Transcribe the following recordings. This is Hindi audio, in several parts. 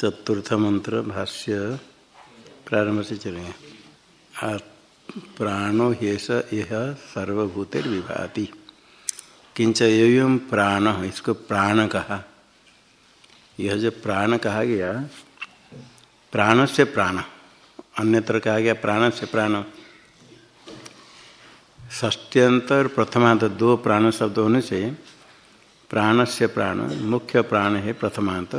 चतुर्थ मंत्र भाष्य प्रारंभ से चलेंगे प्राणो हेस यह सर्वभूतिर्विभाति। किंच एवं प्राण, इसको प्राण कहा यह जो प्राण कहा गया प्राण से प्राण। अन्यत्र कहा गया प्राण से प्राण। ष्टंतर प्रथमांत दो प्राण शब्द होने से प्राण से प्राण मुख्य प्राण है प्रथमांत।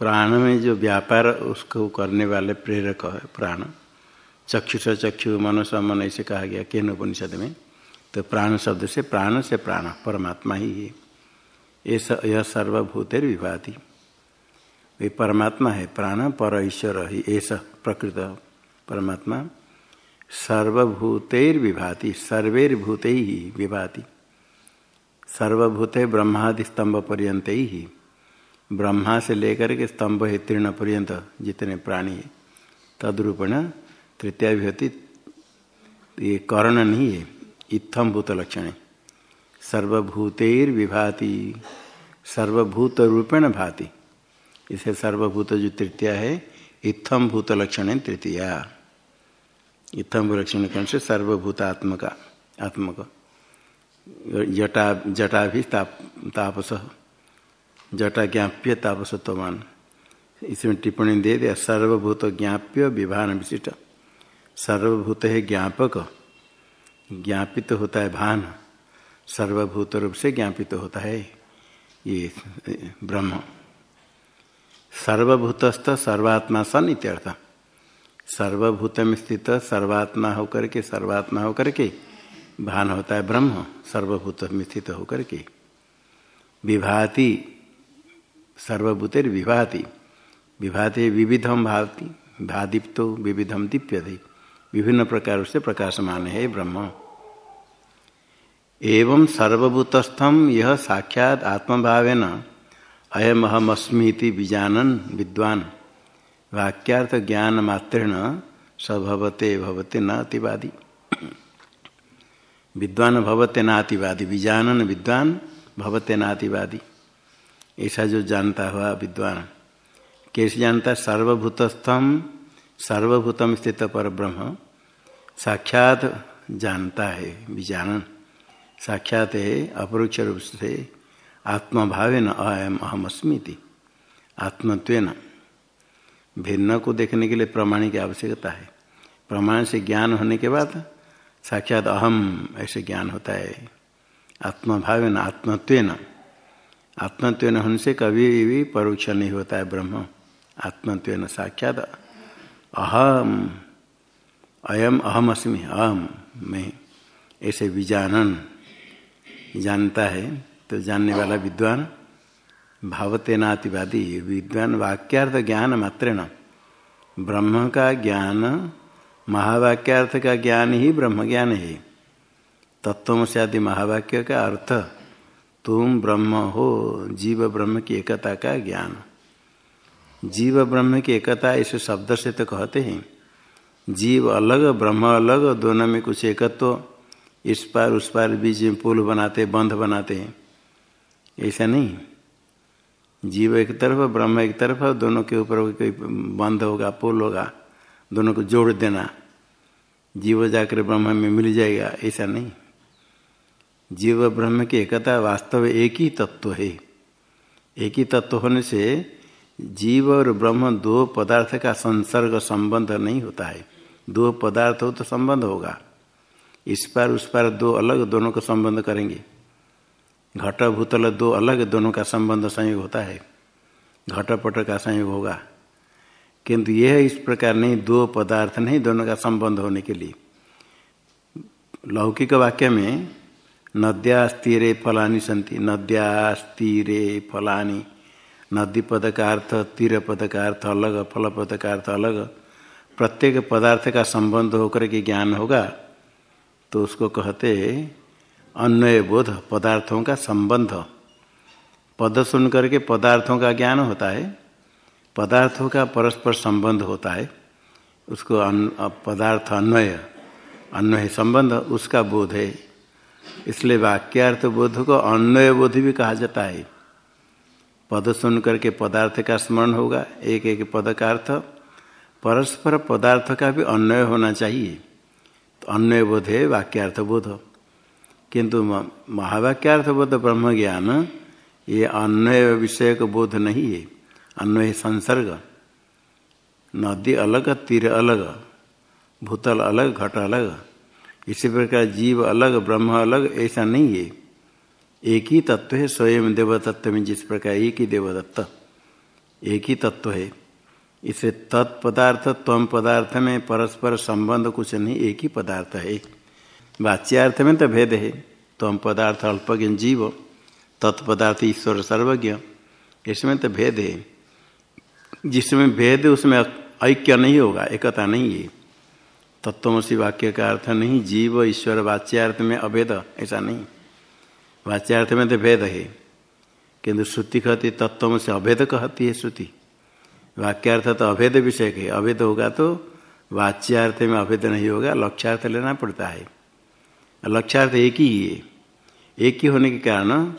प्राण में जो व्यापार उसको करने वाले प्रेरक है, प्राण। चक्षुष, चक्षु, मनस, मन, ऐसे कहा गया केन उपनिषद में। तो प्राण शब्द से प्राण से प्राण, परमात्मा ही है। यह सर्वभूतेर विभाति। वे परमात्मा है, प्राण, पर ईश्वर ही ऐसा प्रकृत। परमात्मा सर्वभूतेर विभाति, सर्वेर भूते ही विभाति। सर्वभूते ब्रह्मादि स्तंभ पर्यंत ही। ब्रह्मा से लेकर के स्तंभ है तीर्ण पर्यंत जितने प्राणी है। तद्रूपेण तृतीय विभूति ये कर्ण नहीं है इत्थम भूत लक्षण है। सर्वभूतेर विभाति सर्वभूत रूपेण भाति। इसे सर्वभूत जो तृतीय है इत्थम भूत लक्षण है तृतीया। इत्थम लक्षण कौन से सर्वभूतात्मक, आत्मक। जटा जटा भी ताप तापस। जटा ज्ञाप्य तापसत्वमान इसमें टिप्पणी दे दिया, सर्वभूत ज्ञाप्य विभान विशिष्ट। सर्वभूत है ज्ञापक। ज्ञापित तो होता है भान। सर्वभूत रूप से ज्ञापित तो होता है ये ब्रह्म। सर्वभूतस्थ सर्वात्मा सन इत्यर्थ। सर्वभूत में स्थित सर्वात्मा होकर के, सर्वात्मा होकर के भान होता है ब्रह्म। सर्वभूत में स्थित होकर के। विभाति सर्वभूतिर विभाति। विभाति विविधम भावती भादीप्तो विविधम दीप्यते विभिन्न प्रकार से प्रकाशमान है ब्रह्म। एवं सर्वभूतस्थम यह साक्षात आत्मभावेन अयम अहमस्मीति विद्वान। वाक्यार्थ ज्ञान मात्रेण सभवते भवते न अतिवादी। विद्वान भवते नातिवादी। विजानन विद्वान भवते नातिवादी। ऐसा जो जानता हुआ विद्वान। कैसे जानता? सर्वभूतस्थम, सर्वभूतम स्थित पर ब्रह्म। साक्षात जानता है, विजानन। साक्षात है, अपरोक्ष रूप से आत्मभाव न अयम अहम आत्मत्व भिन्न को देखने के लिए प्रमाण की आवश्यकता है। प्रमाण से ज्ञान होने के बाद साक्षात अहम ऐसे ज्ञान होता है। आत्मभाव न आत्मत्व होने से कभी भी परोक्ष नहीं होता है ब्रह्म। आत्मत्व साक्षात अहम, अयम अहम अस्मि अहम में ऐसे विजानन जानता है तो जानने वाला विद्वान भावतेनातिवादी, विद्वान वाक्यार्थ ज्ञान मात्रेण। ब्रह्म का ज्ञान महावाक्यार्थ का ज्ञान ही ब्रह्म ज्ञान है। तत्व से आदि महावाक्य का अर्थ तुम ब्रह्म हो, जीव ब्रह्म की एकता का ज्ञान। जीव ब्रह्म की एकता इस शब्द से तो कहते हैं। जीव अलग, ब्रह्म अलग, दोनों में कुछ एकत्व, इस पार उस पार बीच में पुल बनाते, बंध बनाते हैं। ऐसा नहीं। जीव एक तरफ़, ब्रह्म एक तरफ़, दोनों के ऊपर कोई बंध होगा, पुल होगा, दोनों को जोड़ देना। जीव जाकर ब्रह्म में मिल जाएगा, ऐसा नहीं। जीव ब्रह्म की एकता वास्तव एक ही तत्व है। एक ही तत्व होने से जीव और ब्रह्म दो पदार्थ का संसर्ग संबंध नहीं होता है। दो पदार्थ हो तो संबंध होगा। इस पर उस पर दो अलग दोनों का संबंध करेंगे। घट भूतल दो अलग दोनों का संबंध संयोग होता है। घटपट का संयोग होगा। किंतु यह इस प्रकार नहीं, दो पदार्थ नहीं, दोनों का संबंध होने के लिए। लौकिक वाक्य में नद्यास्तीरे फलानी संति नद्यास्तीरे फलानी। नदी पद का अर्थ तीर पद का अर्थ अलग फल पद का अर्थ अलग। प्रत्येक पदार्थ का संबंध होकर के ज्ञान होगा तो उसको कहते अन्वय बोध, पदार्थों का संबंध। पद सुन करके पदार्थों का ज्ञान होता है। पदार्थों का परस्पर संबंध होता है। उसको पदार्थ अन्वय अन्वय संबंध, उसका बोध है। इसलिए वाक्यार्थ बोध को अन्वय बोध भी कहा जाता है। पद सुन करके पदार्थ का स्मरण होगा, एक एक पद का अर्थ। परस्पर पदार्थ का भी अन्वय होना चाहिए। तो अन्वय बोध है वाक्यार्थ बोध। किंतु महावाक्यार्थ बोध ब्रह्म ज्ञान ये अन्वय विषय का बोध नहीं है। अन्वय संसर्ग। नदी अलग, तीर अलग, भूतल अलग, घट अलग। इसी प्रकार जीव अलग, ब्रह्म अलग, ऐसा नहीं है। एक ही तत्व है, स्वयं देव तत्व में जिस प्रकार एक ही देवदत्त। एक ही तत्व है। इसे तत्पदार्थ तम पदार्थ में परस्पर संबंध कुछ नहीं, एक ही पदार्थ है। वाच्यार्थ में तो भेद है। तम पदार्थ अल्पज्ञ जीव, तत्पदार्थ ईश्वर सर्वज्ञ, इसमें तो भेद है। जिसमें भेद, उसमें ऐक्य नहीं होगा, एकता नहीं है। तत्वसी वाक्य का अर्थ नहीं, जीव ईश्वर वाच्यार्थ में अभेद, ऐसा नहीं। वाच्यार्थ में तो भेद है, किंतु श्रुति कहती तत्व से अभेद कहती है श्रुति। वाक्यार्थ तो अभेद विषय के अभेद होगा तो वाच्यार्थ में अभेद नहीं होगा, लक्ष्यार्थ लेना पड़ता है। लक्ष्यार्थ एक ही है, एक ही होने के कारण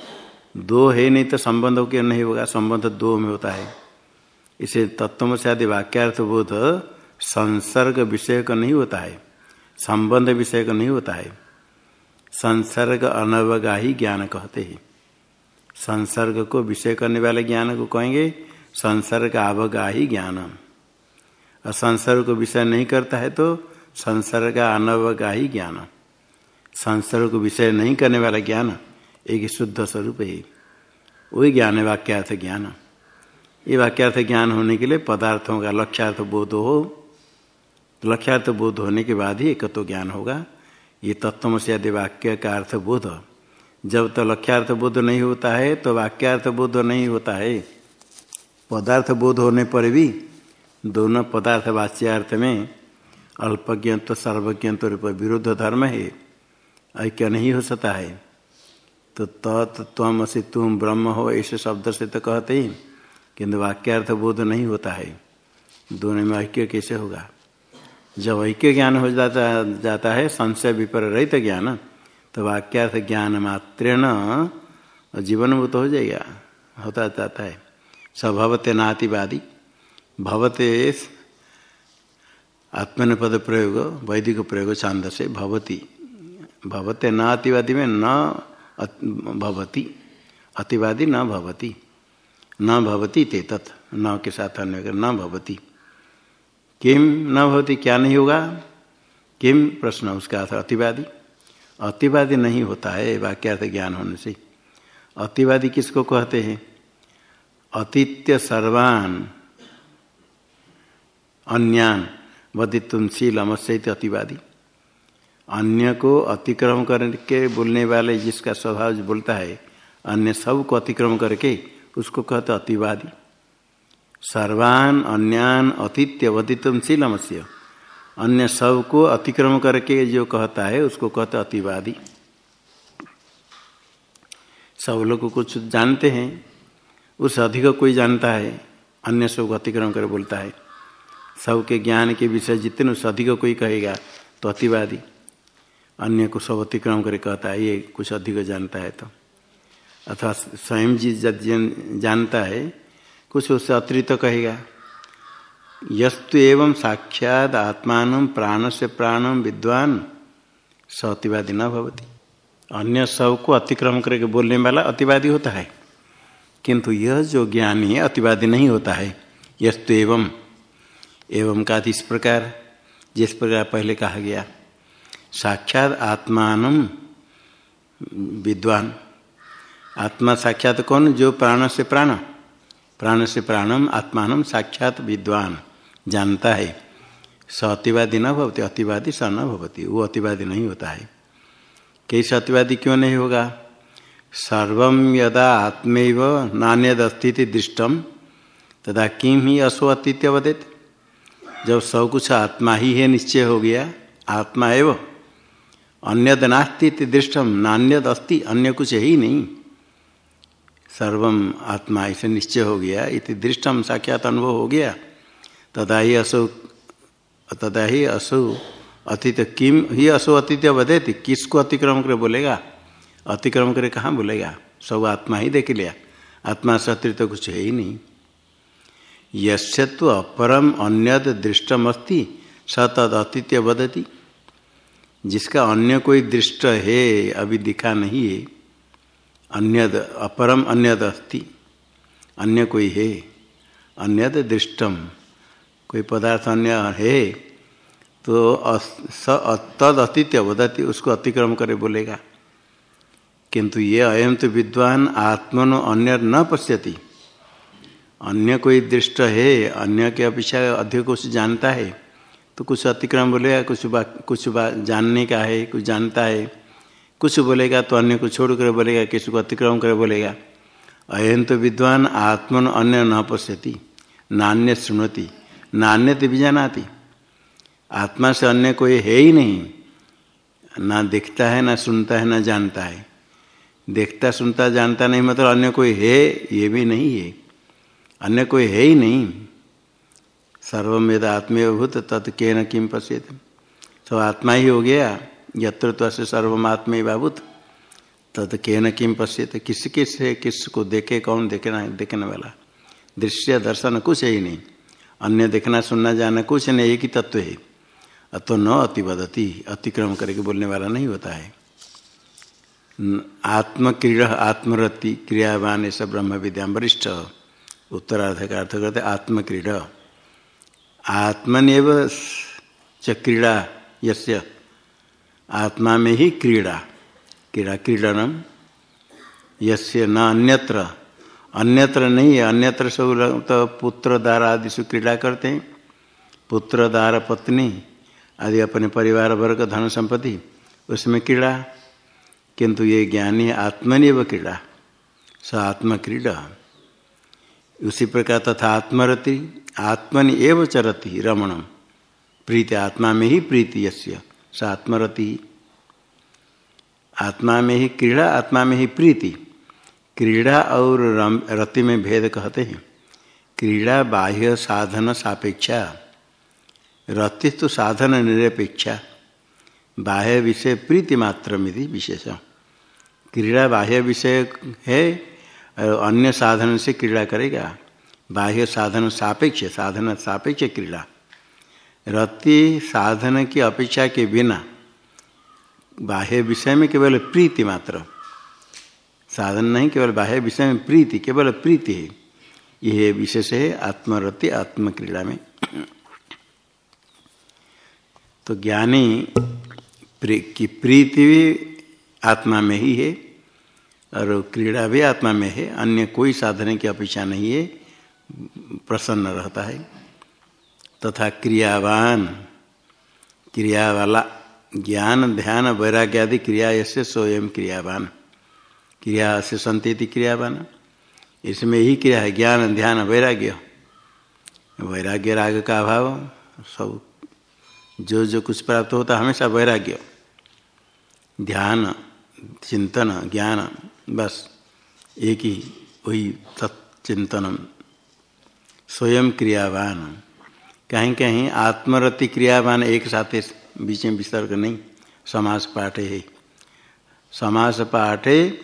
दो है नहीं तो संबंध के नहीं होगा, संबंध दो में होता है। इसे तत्व से आदि वाक्यार्थ बोध संसर्ग विषय का नहीं होता है, संबंध विषय का नहीं होता है। संसर्ग अनवगाही ज्ञान कहते हैं। संसर्ग को विषय करने वाले ज्ञान को कहेंगे, संसर्ग अवगाही ज्ञान और संसर्ग को विषय नहीं करता है तो संसर्ग अनवगाही ज्ञान। संसर्ग को विषय नहीं करने वाला ज्ञान एक शुद्ध स्वरूप है। वही ज्ञान है वाक्यार्थ ज्ञान। ये वाक्यार्थ ज्ञान होने के लिए पदार्थों का लक्ष्यार्थ बोध हो लक्ष्यार्थ बोध होने के बाद ही एक तो ज्ञान होगा। ये तत्व से आदि वाक्य का अर्थ बोध, जब तो लक्ष्यार्थ बोध नहीं होता है तो वाक्यार्थ बोध नहीं होता है। पदार्थ बोध होने पर भी दोनों पदार्थ वाच्यार्थ में अल्पज्ञ तो सर्वज्ञ तो विरुद्ध धर्म है, ऐक्य नहीं हो सकता है। तो तत्व से तुम ब्रह्म हो ऐसे शब्द से तो कहते ही, किंतु वाक्यार्थ बोध नहीं होता है। दोनों में ऐक्य कैसे होगा? जब ऐक्य ज्ञान हो जाता जाता है, संशय विपर रहित ज्ञान तो वाक्यार्थ ज्ञान मात्रेण जीवन भूत हो जाएगा, होता जाता है। स्वभवते नातिवादी, भवते आत्मनिपद प्रयोग, वैदिक प्रयोग छांद से भवती। भवते न अतिवादी में न भवती, अतिवादी न भवती। न भवती ते तत्, न के साथ अन्य न भवती। किम न भवती क्या नहीं होगा? किम प्रश्न उसका अर्थ अतिवादी। अतिवादी नहीं होता है वाक्यार्थ ज्ञान होने से। अतिवादी किसको कहते हैं? अतिथ्य सर्वान, अन्यान वदितुमशील अमस्यित अतिवादी। अन्य को अतिक्रम करके बोलने वाले जिसका स्वभाव बोलता है, अन्य सबको अतिक्रम करके उसको कहते अतिवादी। सर्वान अन्यान अतिथ्य वदितुमशील अमस्य अन्य सबको अतिक्रम करके जो कहता है, उसको कहते अतिवादी। सब लोग कुछ जानते हैं, उस अधिक कोई जानता है, अन्य सबको अतिक्रम कर बोलता है। सबके ज्ञान के विषय जितने उस अधिक कोई कहेगा तो अतिवादी। अन्य को सब अतिक्रम कर कहता है, ये कुछ अधिक जानता है तो। अथवा स्वयं जी जब जानता है कुछ उससे अतिरिक्त कहेगा, यस्तु एवं साक्षात आत्मान प्राण से प्राणम विद्वान स अतिवादी न भवती। अन्य सबको अतिक्रम करके बोलने वाला अतिवादी होता है। किंतु यह जो ज्ञानी है, अतिवादी नहीं होता है। यस्तु एवं एवं का इस प्रकार, जिस प्रकार पहले कहा गया, साक्षात आत्मान विद्वान। आत्मा साक्षात कौन? जो प्राण से प्राण। प्राण से प्राणम आत्मान साक्षात विद्वान। जानता है। स अतिवादी न भवती, अतिवादी स न भवती। वो अतिवादी नहीं होता है। कैसे अतिवादी क्यों नहीं होगा? सर्व यदा आत्मैव नान्यदस्थिति दृष्टम, तदा किम ही असो अतिथ्य वदित? जब सब कुछ आत्मा ही है, निश्चय हो गया। आत्मा एव। अन्यद नास्ती दृष्टम नान्यद अस्ति अन्य कुछ है ही नहीं। सर्वम आत्मा इसे निश्चय हो गया, इति दृष्टम साक्षात अनुभव हो गया। तदा ही असो, तदा ही असो अतिथ्य किम ही असो अतिथ्य वदेती, किसको अतिक्रम कर बोलेगा? अतिक्रम करे कहाँ बोलेगा? सब आत्मा ही देख लिया। आत्मा से तो कुछ है ही नहीं। यस्य तो अपरम अन्यद दृष्टमस्ति, स तद अतिथ्य बदती जिसका अन्य कोई दृष्ट है, अभी दिखा नहीं है अन्यद, अपरम अन्यद अस्ति। अन्य कोई है, अन्यद दृष्टम। कोई पदार्थ अन्य है तो स तद अतिथ्य बदती उसको अतिक्रम करे बोलेगा। किंतु ये अयम तो विद्वान आत्मनो अन्य न पश्यति। अन्य कोई दृष्ट है, अन्य के अपेक्षा अधिक कुछ जानता है तो कुछ अतिक्रम बोलेगा, कुछ बा कुछ बा, जानने का है, कुछ जानता है। कुछ बोलेगा तो अन्य को छोड़ कर बोलेगा, किसी को अतिक्रम कर बोलेगा। अयन तो विद्वान आत्मन अन्य न पश्यति, नान्य सुनती नान्य तो भी जानाती आत्मा से अन्य कोई है ही नहीं, ना देखता है, ना सुनता है, ना जानता है। देखता, सुनता, जानता नहीं मतलब अन्य कोई है, ये भी नहीं है। अन्य कोई है ही नहीं। सर्वमेद आत्मेभूत तत् के न किम पश्यत। तो आत्मा ही हो गया। यत्र से सर्वमात्म बाबूत तत् के न किम पश्यत, किस किस है किस को देखे कौन देखना देखने वाला। दृश्य दर्शन कुछ है ही नहीं। अन्य देखना, सुनना, जाना कुछ नहीं, एक ही तत्व है। अतो न अतिवदती, अतिक्रम करके बोलने वाला नहीं होता है। आत्मक्रीड़, आत्मरति, क्रियावान, ऐसा ब्रह्म विद्या, वरिष्ठ। उत्तरार्थ का अर्थ करते आत्मक्रीड़। आत्मनिव च क्रीड़ा, यस्य आत्मा में ही क्रीड़ा। क्रीड़ा क्रीडनम। यस्य न अन्यत्र। अन्यत्र नहीं है, अन्यत्र सब तो पुत्र द्वार आदि से क्रीड़ा करते हैं। पुत्र द्वार पत्नी, आदि अपने परिवार वर्ग, धन संपत्ति, उसमें क्रीड़ा। किंतु ये ज्ञानी आत्मनिव क्रीड़ा। स आत्मक्रीड़ा उसी प्रकार तथा आत्मरति, आत्मनि एव चरति रमणम प्रीति आत्मा में ही प्रीति यस्य। स आत्मरति। आत्मा में ही क्रीड़ा, आत्मा में ही प्रीति। क्रीड़ा और रति में भेद कहते हैं। क्रीड़ा बाह्य साधन सापेक्षा। रति तो साधन निरपेक्षा। बाह्य विषय प्रीति मात्र में विशेष। क्रीड़ा बाह्य विषय है, और अन्य साधन से क्रीड़ा करेगा। बाह्य साधन सापेक्ष साधन सापेक्ष क्रीड़ा। रति साधन की अपेक्षा के बिना, बाह्य विषय में केवल प्रीति मात्र। साधन नहीं, केवल बाह्य विषय में प्रीति, केवल प्रीति है। यह विशेष है आत्मरति, आत्मक्रीड़ा में। तो ज्ञानी की प्रीति भी आत्मा में ही है, और क्रीड़ा भी आत्मा में है। अन्य कोई साधन की अपेक्षा नहीं है, प्रसन्न रहता है। तथा क्रियावान। क्रिया वाला ज्ञान, ध्यान वैराग्य आदि क्रिया ऐसे स्वयं क्रियावान। क्रिया से संति क्रियावान। इसमें ही क्रिया है, ज्ञान, ध्यान, वैराग्य। वैराग्य, राग का अभाव, सब जो जो कुछ प्राप्त होता हमेशा वैराग्य। ध्यान, चिंतन, ज्ञान, बस, एक ही, वही तत्चिंतन स्वयं क्रियावान। कहीं कहीं आत्मरति क्रियावान एक साथ बीच में विसर्ग नहीं समास पाठ है। समास पाठे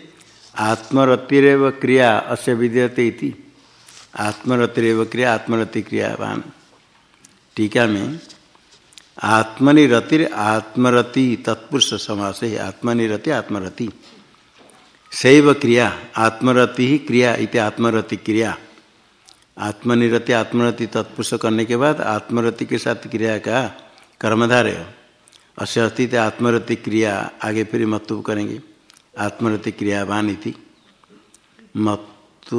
आत्मरतिरव क्रिया अस्य विद्यते इति। आत्मरतिरव क्रिया, आत्मरति क्रियावान। टीका में आत्मनिरतिर आत्मरति तत्पुरुष समास है। आत्मनिरति, आत्मरति। शैव क्रिया, आत्मरति ही क्रिया इति आत्मरति क्रिया। आत्मनिरति, आत्मरति, तत्पुरुष करने के बाद आत्मरति के साथ क्रिया का कर्मधारय अस्य अस्तित्व आत्मरति क्रिया, आगे फिर मत्तु करेंगे। आत्मरति क्रियावान इति। मत्तु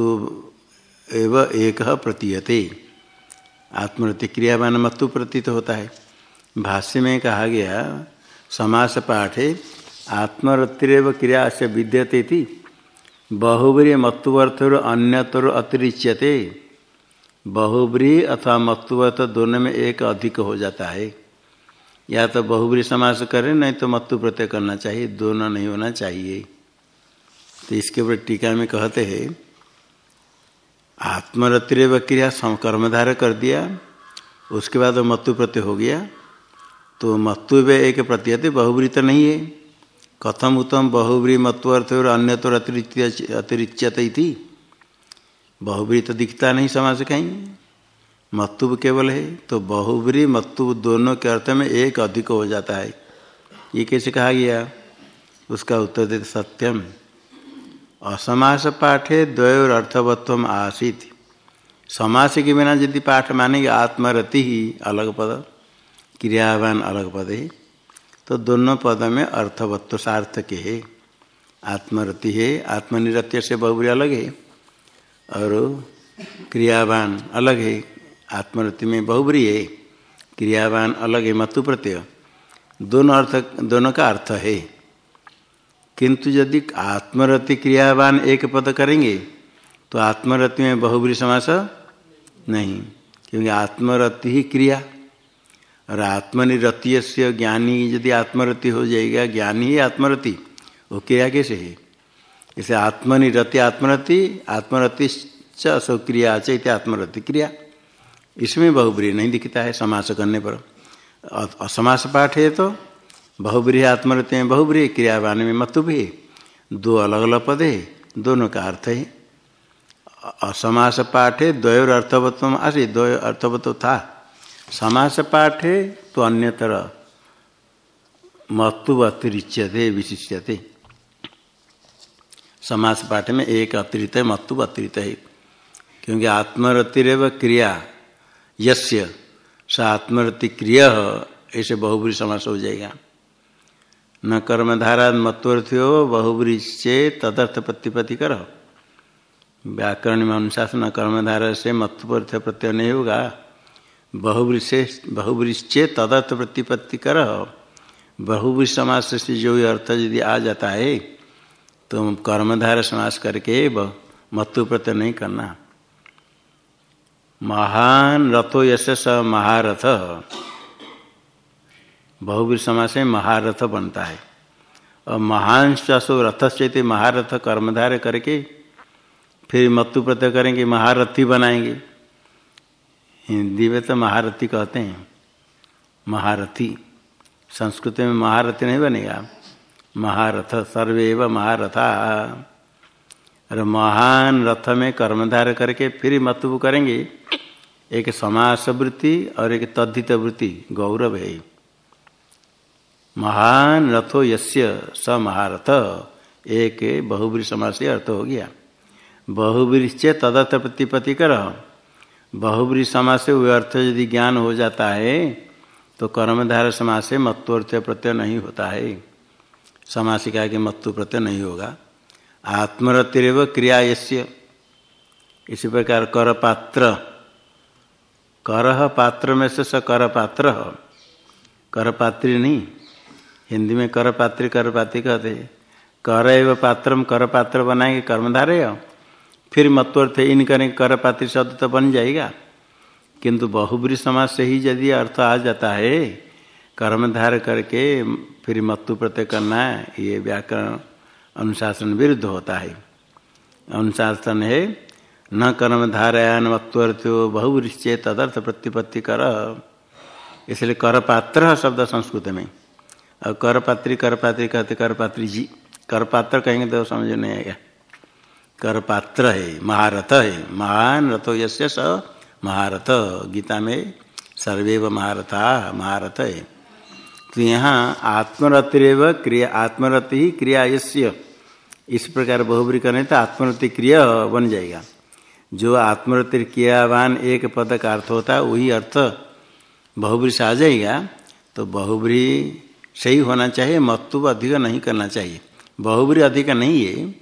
एव एक प्रतीयते। आत्मरति क्रियावान मत्तु प्रतीत होता है। भाष्य में कहा गया समास पाठे आत्मरतिरव क्रिया से विद्यते थी बहुब्री मत्वर्थ अन्यतर अतिरिच्यते। बहुब्री अथवा मत्वर्थ दोनों में एक अधिक हो जाता है। या तो बहुब्री समास करें, नहीं तो मत्तु प्रत्यय करना चाहिए, दोनों नहीं होना चाहिए। तो इसके ऊपर टीका में कहते हैं आत्मरतिरव क्रिया कर्मधार कर दिया, उसके बाद मत्तु प्रत्यय हो गया। तो मत्व एक प्रत्यय थे बहुब्री तो नहीं है। कथम उत्तम बहुब्री मत्वर्थ और अन्य तो अतिरिक्त अतिरिच्यत थी बहुबरी तो दिखता नहीं समाज कहीं। मत्तुब केवल है तो बहुबरी, मत्तुब दोनों के अर्थ में एक अधिक हो जाता है। ये कैसे कहा गया? उसका उत्तर देते सत्यम। असमास पाठे द्वयोर अर्थवत्व आसित। समास के बिना यदि पाठ मानेंगे, आत्मरति ही अलग पद, क्रियावान अलग पद है तो दोनों पद में अर्थवत्व सार्थक है। आत्मरति है, आत्मनिरत्य से बहुबरी अलग है। और क्रियावान अलग है आत्मरति में बहुबरी है, क्रियावान अलग है, मतु प्रत्यय। दोनों अर्थ, दोनों का अर्थ है। किंतु यदि आत्मरति क्रियावान एक पद करेंगे तो आत्मरति में बहुबरी समास नहीं, क्योंकि आत्मरति ही क्रिया। और आत्मनिरतीय ज्ञानी, यदि आत्मरति हो जाएगा, ज्ञानी ही आत्मरति वो क्रिया कैसे है? जैसे आत्मनिरति, आत्मरति आत्मरति सौ क्रिया च आत्मरति क्रिया। इसमें बहुब्रीह नहीं दिखता है समास करने पर। असमास पाठ है तो बहुब्री आत्मरति में बहुब्री क्रियावान में मतु भी दो अलग अलग पद है, दोनों का अर्थ है। असमास पाठ है द्वयोर अर्थवत्व आसे द्वय अर्थवत्व था। समास पाठ है तो अन्यतर मतु अतिरिच्यते, विशिष्यते। समास पाठ में एक अतिरिक्त है मतु अतिरिक्त है। क्योंकि आत्मरतिरव क्रिया, यस्य, स आत्मरति क्रिय ऐसे बहुबरी समास हो जाएगा। न कर्मधारा मत्वर्थ्यो बहुबरी से तदर्थ प्रतिपत्ति कर। व्याकरण में अनुशासन कर्मधारा से मत्वर्थ प्रत्यय नहीं होगा। बहुबरी से बहुबरीश्चे तदर्थ प्रतिपत्ति कर। बहुबरी समास से जो अर्थ यदि आ जाता है तो कर्मधार समास करके मत्व प्रत्यय नहीं करना। महान रथो यश स महारथ। बहुवीर समास में महारथ बनता है। और महान सो रथ से महारथ कर्मधार करके फिर मत्तु प्रत्यय करेंगे, महारथी बनाएँगे। हिंदी में तो महारथी कहते हैं। महारथी। संस्कृत में महारथी नहीं बनेगा। महारथ सर्वे महारथा। और महान रथ में कर्मधार करके फिर मतु करेंगे। एक समास वृत्ति और एक तद्धित वृत्ति, गौरव है। महान रथो यस्य स महारथ। एक बहुब्री समास से अर्थ हो गया। बहुब्रीश्चे तदर्थ प्रतिपत्ति कर। बहुब्री समास से वह अर्थ यदि ज्ञान हो जाता है तो कर्मधार समास से मत्वर्थ प्रत्यय नहीं होता है। समासिका के मत्तु प्रत्यय नहीं होगा। आत्मरतिरव क्रिया यश्य इसी प्रकार कर पात्र कर पात्र में से स कर पात्र कर पात्री नहीं। हिंदी में कर पात्री कर पात्री कहते कर एवं पात्रम कर पात्र बनाएँगे, कर्मधारे फिर मत्वर्थ इन करें कर पात्री शब्द तो बन जाएगा। किंतु बहुब्री समाज से ही यदि अर्थ आ जाता है कर्मधार करके फिर मत्तु प्रत्यय करना ये व्याकरण अनुशासन विरुद्ध होता है। अनुशासन है, न कर्म धारयान वत्वर्थ्यो बहुवृश्चे तदर्थ प्रतिपत्ति कर। इसलिए करपात्र शब्द संस्कृत में। और करपात्री करपात्री कहते करपात्री जी। करपात्र कहेंगे तो समझ नहीं आएगा। करपात्र है, महारथ है। महान रथो यश स महारथ। गीता में सर्वे महारथा, महारथ है। तो यहाँ आत्मरतिरव क्रिया, आत्मरति ही क्रिया यश्य इस प्रकार बहुबरी करने तो आत्मरति क्रिया बन जाएगा। जो आत्मरति क्रियावान एक पद का अर्थ होता है, वही अर्थ बहुबरी से आ जाएगा। तो बहुबरी सही होना चाहिए मत्तु अधिक नहीं करना चाहिए। बहुबरी अधिक नहीं है।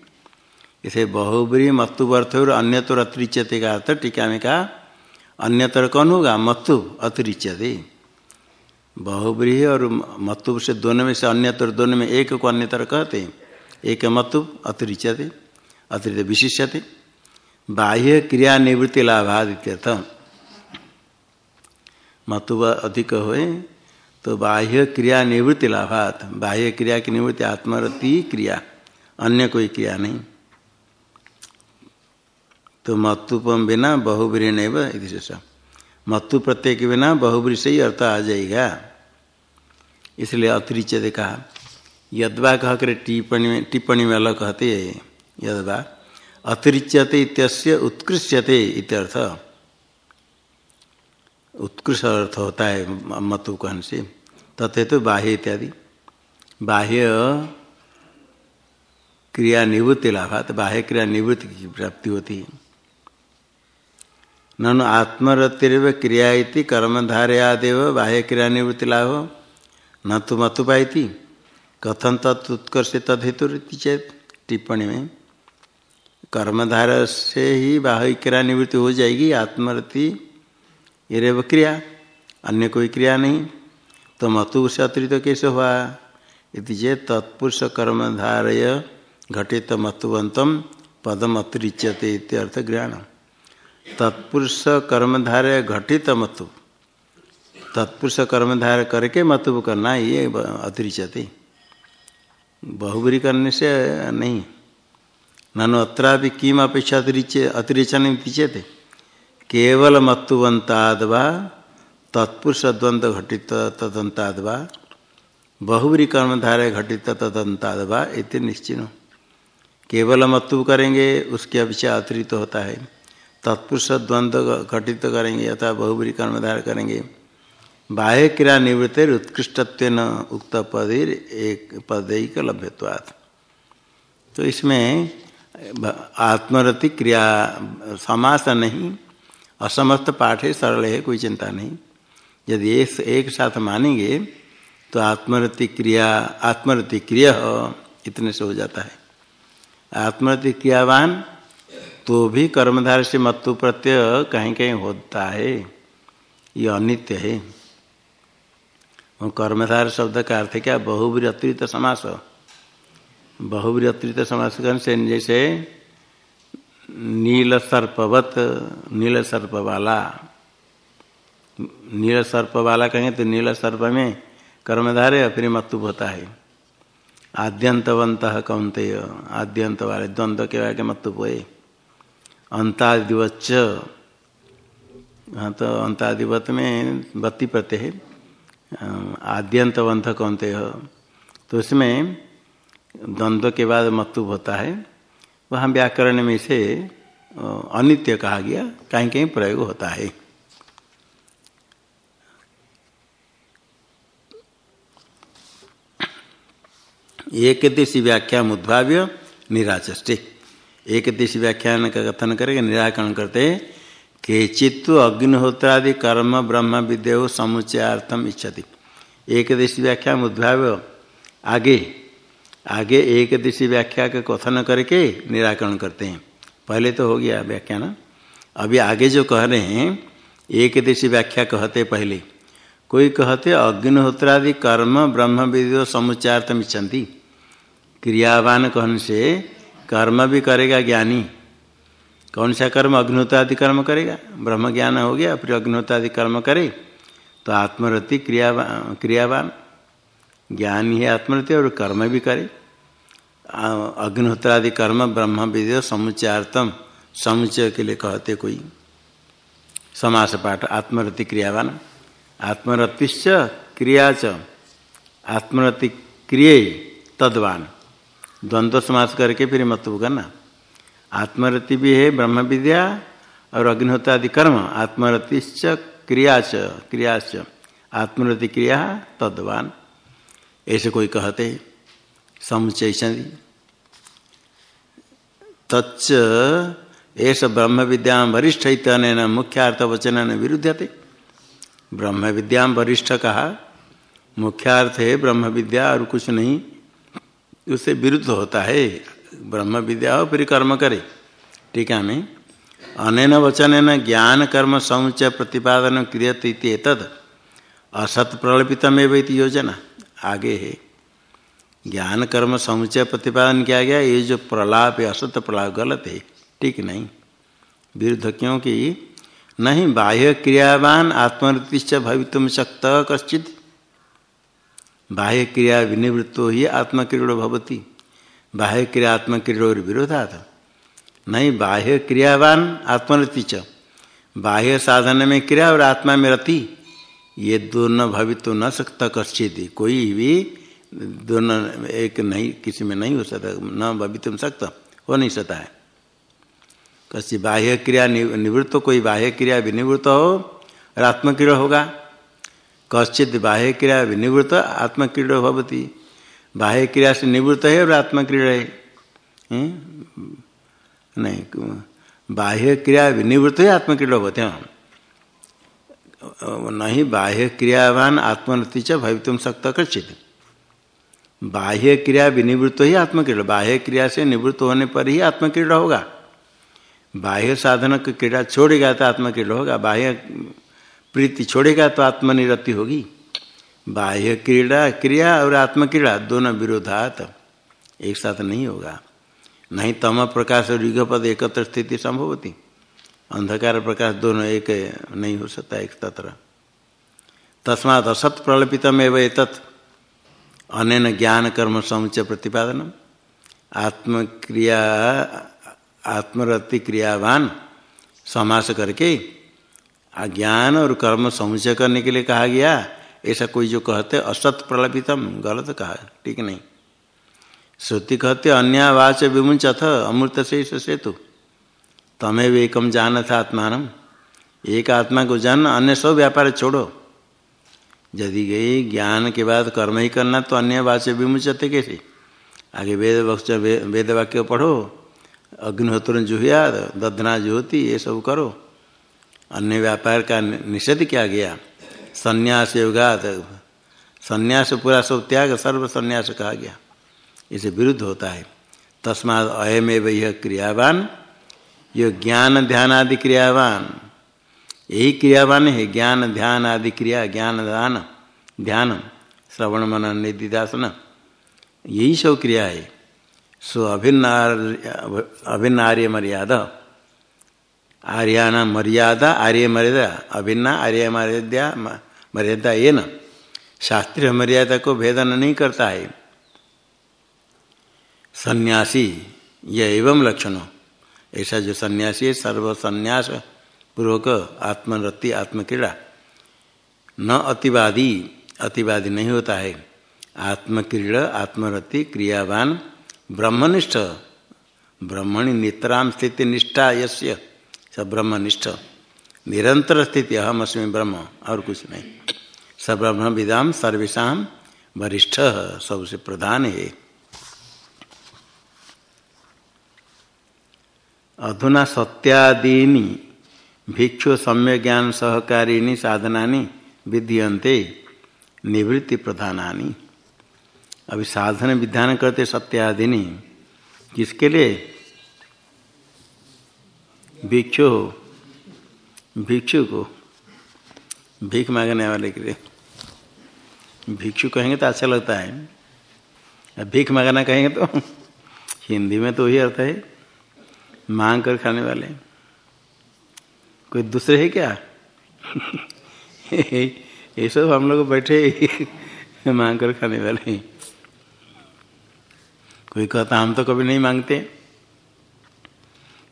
इसे बहुबरी मत्तु अर्थ और अन्यतर अतिरिच्यते का अर्थ टीका में कहा, अन्यतर कौन होगा? मत्तु अतिरिच्यते। बहुबरी और मत्तु से दोनों में से अन्यतर दोनों में एक को अन्यतर कहते हैं। एक मतु अतिरिचते अतिरिक्त विशिष्यते। बाह्य क्रिया निवृत्ति लाभादित्यर्थ मतु अधिक हुए तो बाह्य क्रिया निवृत्ति लाभात। बाह्य क्रिया की निवृत्ति आत्मरति क्रिया, अन्य कोई क्रिया नहीं। तो मतुपम बिना बहुब्री नहीं मत्तु प्रत्यय के बिना बहुब्री से ही अर्थ आ जाएगा। इसलिए अतिरिच्य कहा। यदवा कह कर टिप्पणी में टिप्पणी में अलग कहते यदवा। अतिरिच्यते इत्यस्य उत्कृष्यते इत्यर्थ। उत्कृष्ट अर्थ होता है मतु कहन से। तथे तो बाह्य इत्यादि। बाह्य क्रिया निवृत्ति लाभात, बाह्य क्रिया निवृत्ति की प्राप्ति होती है। ननु क्रिया इति कर्मधारयादेव बाह्य क्रिया निवृत्ति लाभ। न तो मतु पाई कथन तत्कर्ष तदहेतु चेत टिप्पणी में। कर्मधार से ही बाह्य क्रिया निवृत्ति हो जाएगी, आत्मरति ये क्रिया, अन्य कोई क्रिया नहीं। तो मतु से अतिरिक्त तो कैसे हुआ? इति चेत तत्पुरुष कर्मधारय घटित मतुवंतम पदम अतिरिच्यते अर्थ ग्रहण तत्पुरुष कर्मधारय घटित मतु। तत्पुरुष कर्मधारय करके मतु करना, ये अतिरिचते। बहुबरी करने से नहीं। ननु अत्रा भी किम अपेक्षा अतिरिचन चेत केवल मत्तुवंताद वा तत्पुरुष द्वंद्व घटित तदंताद वा बहुबरी कर्मधारय घटित तदंताद वा इतने निश्चिन। केवल मत्तु करेंगे, उसके अपेक्षा अतिरिक्त होता है। तत्पुरुष द्वंद्व घटित करेंगे अथवा बहुबरी कर्मधार करेंगे। बाह्य क्रिया निवृत्ति उत्कृष्टत्व उक्त पदीर एक पदैक लभ्यवाद तो इसमें आत्मरति क्रिया समास नहीं असमस्त पाठ है सरल है कोई चिंता नहीं। यदि एक, एक साथ मानेंगे तो आत्मरति क्रिया आत्मरति क्रिया इतने से हो जाता है। आत्मरति क्रियावान तो भी कर्मधार से मत्तु प्रत्यय कहीं कहीं होता है। ये अनित्य है। कर्मधार शब्द का अर्थ क्या? बहुबरी अतिरिक्त समास बहुबरी अतिरिक्त समास से जैसे नील सर्पवत, नील सर्प वाला नील सर्प वाला कहेंगे तो नील सर्प में कर्मधार है, फिर मत्तु होता है। आद्यंतवंत कौनते आद्यंत वाले द्वंद्व के वाक्य मत्तु पोए अंतादिवच हाँ तो अंतादिवत में बत्ती प्रत्यय है। आद्यंतवंत कौनते हो? तो उसमें द्वंद्व के बाद मत्तु होता है। वहाँ व्याकरण में से अनित्य कहा गया, कहीं कहीं प्रयोग होता है। एक दिशी व्याख्या उद्भाव्य निराचे एक दिशी व्याख्यान का कथन करके निराकरण करते केचित्व अग्निहोत्रादि कर्म, ब्रह्म, विद्यो समुचयार्थम इच्छति। एक दिशी व्याख्या उद्भाव्य आगे। आगे एक दिशी व्याख्या का कथन करके निराकरण करते हैं। पहले तो हो गया व्याख्यान। अभी आगे जो कह रहे हैं एक दिशी व्याख्या कहते पहले। कोई कहते अग्निहोत्रादि कर्म, ब्रह्म, विद्यो समुच्चार्थम इच्छन्ति। क्रियावान कहन से कर्म भी करेगा ज्ञानी। कौन सा कर्म अग्निहोत्रादि कर्म करेगा? ब्रह्म ज्ञान हो गया, फिर अग्निहोत्रादि कर्म करे। तो आत्मरति क्रियावान क्रियावान। ज्ञान ही आत्मरति और कर्म भी करे। अग्निहोत्रादि कर्म ब्रह्म विद्य समुच्चार्थम। समुच्चय के लिए कहते कोई। समास पाठ, आत्मरति क्रियावान। आत्मरतिश्च क्रिया च। आत्मरति क्रिय तद्वान। द्वंद्व समास करके फिर मतु करना आत्मरति भी है, ब्रह्म विद्या और अग्निहोत्रादि कर्म, आत्मरतिश्च क्रिया च क्रियाच। आत्मरति क्रिया तद्वान। ऐसे कोई कहते समुचय तच्च एस ब्रह्म विद्या वरिष्ठ इतन मुख्यार्थ वचन विरुद्धते ब्रह्म विद्या वरिष्ठ कहा मुख्यार्थ है ब्रह्म विद्या और कुछ नहीं, उससे विरुद्ध होता है। ब्रह्म विद्या हो, फिर कर्म करे। टीका में अनेन वचन ज्ञान कर्म समुचय प्रतिपादन क्रियते तद असत प्रलपितमेव योजना। आगे है। ज्ञान कर्म समुचय प्रतिपादन किया गया, ये जो प्रलाप असत प्रलाप गलत है। ठीक नहीं। विरुद्ध क्योंकि नहीं, बाह्य क्रियावान आत्मवृत्तिश्च भवितुम शक्त कश्चित। बाह्य क्रिया विनिवृत्तो ही आत्मक्रीड़ो भवती। बाह्य क्रिया आत्मक्रीड़ो विरोधात नहीं, बाह्य क्रियावान आत्मरति च। बाह्य साधन में क्रिया और आत्मा में रति। ये दोनों भवित तो न सकता कश्चित। कोई भी दोनों एक नहीं, किसी में नहीं हो सकता, न भवितुम सकता, हो नहीं सकता है। कसी बाह्य क्रिया निवृत्त कोई बाह्य क्रिया विनिवृत्त हो, और आत्मक्रिया होगा। कश्चित बाह्य क्रिया विनिवृत्त आत्मक्रीड़ा भवती बाह्य क्रिया से निवृत्त है और आत्मा आत्मक्रीड़ा है? नहीं, बाह्य क्रिया विनिवृत्त है आत्मक्रीड़ा होते हैं। नहीं, बाह्य क्रियावान आत्मनति च भवितुम सक्त कचित बाह्य क्रिया विनिवृत्त ही आत्मक्रीड़ा बाह्य क्रिया से निवृत्त होने पर ही आत्मक्रीड़ा होगा। बाह्य साधन की क्रीड़ा छोड़ेगा तो आत्मक्रीड़ा होगा। बाह्य प्रीति छोड़ेगा तो आत्मनिरति होगी। बाह्य क्रीड़ा, क्रिया और आत्मक्रीड़ा, दोनों विरोधात। एक साथ नहीं होगा। नहीं तम, प्रकाश और युगपद एकत्र स्थिति संभव होती। अंधकार प्रकाश दोनों एक नहीं हो सकता, एक तत्र। तस्मात असत प्रलपितम एवं एतत्। अन ज्ञान, कर्म समुचय प्रतिपादन आत्मक्रिया, आत्मरति क्रियावान समास करके, अज्ञान और कर्म समुचय करने के लिए कहा गया। ऐसा कोई जो कहते असत प्रलपितम, गलत कहा ठीक नहीं। श्रुति कहते अन्यावाच विमुच अथ अमृत से सेतु। तमें भी एकम जान था आत्मान। एक आत्मा को जान, अन्य सब व्यापार छोड़ो। यदि गई ज्ञान के बाद कर्म ही करना तो अन्य वाच्य विमुचते कैसे? आगे वेद वक्ष वेद वाक्य पढ़ो। अग्निहोत्र जुहिया, दधना जुहोती, ये सब करो। अन्य व्यापार का निषेध किया गया। संन्यास योगात। संन्यास पूरा सब त्याग, सर्व संन्यास कहा गया। इसे विरुद्ध होता है। तस्माद अयमेव यह क्रियावान, ये ज्ञान ध्यान आदि क्रियावान। यही क्रियावान है, ज्ञान ध्यान आदि क्रिया, ज्ञान दान, ध्यान, श्रवण मनन निधिदासन। यही सब क्रिया है। सो अभिन्न आर्य मर्यादा। आर्याना मर्यादा, आर्य मर्यादा, अभिन्न आर्य मर्यादा मर्यादा ये न, शास्त्रीय मर्यादा को भेदन नहीं करता है। सन्यासी यह एवं लक्षण। ऐसा जो सन्यासी है, सर्वसन्यास पूर्वक आत्मरति, आत्मक्रीड़ा। न अतिवादी अतिवादी नहीं होता है। आत्मक्रीड़ा, आत्मरति, क्रियावान, ब्रह्मनिष्ठ। ब्रह्मणि नितराम स्थिति निष्ठा यश्य सब ब्रह्मनिष्ठ। निरंतर स्थिति, अहम अस्मी ब्रह्म, और कुछ नहीं। सब ब्रह्म विदाम सर्वेशा वरिष्ठ, सबसे प्रधान है। अधुना सत्यादीनी, भिक्षु सम्य ज्ञान सहकारिणी साधना विधीयते निवृत्ति प्रधानानी। अभी साधन विधान करते सत्यादिनी, किसके लिए? भिक्षु भिक्षु को, भीख मांगने वाले के लिए। भिक्षु कहेंगे तो अच्छा लगता है। भीख मांगना कहेंगे तो हिंदी में तो वही अर्थ है, मांग कर खाने वाले। कोई दूसरे है क्या? ये सब हम लोग बैठे मांग कर खाने वाले। कोई कहता हम तो कभी नहीं मांगते।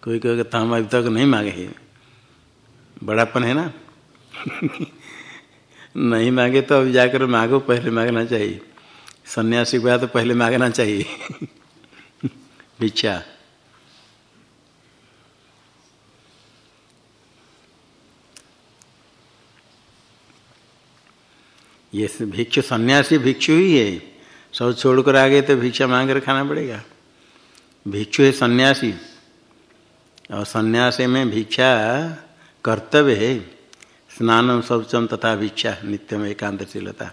कोई कहता हम अभी तक नहीं मांगे बड़ापन है ना? नहीं मांगे तो अब जाकर मांगो, पहले मांगना चाहिए। सन्यासी को तो पहले मांगना चाहिए। भिक्षा। ये भिक्षु सन्यासी भिक्षु ही है। सब छोड़कर आ गए तो भिक्षा मांग कर खाना पड़ेगा। भिक्षु है सन्यासी। और सन्यासी में भिक्षा कर्तव्य है। स्नान शौचम तथा भिक्षा, नित्यम एकांतशीलता।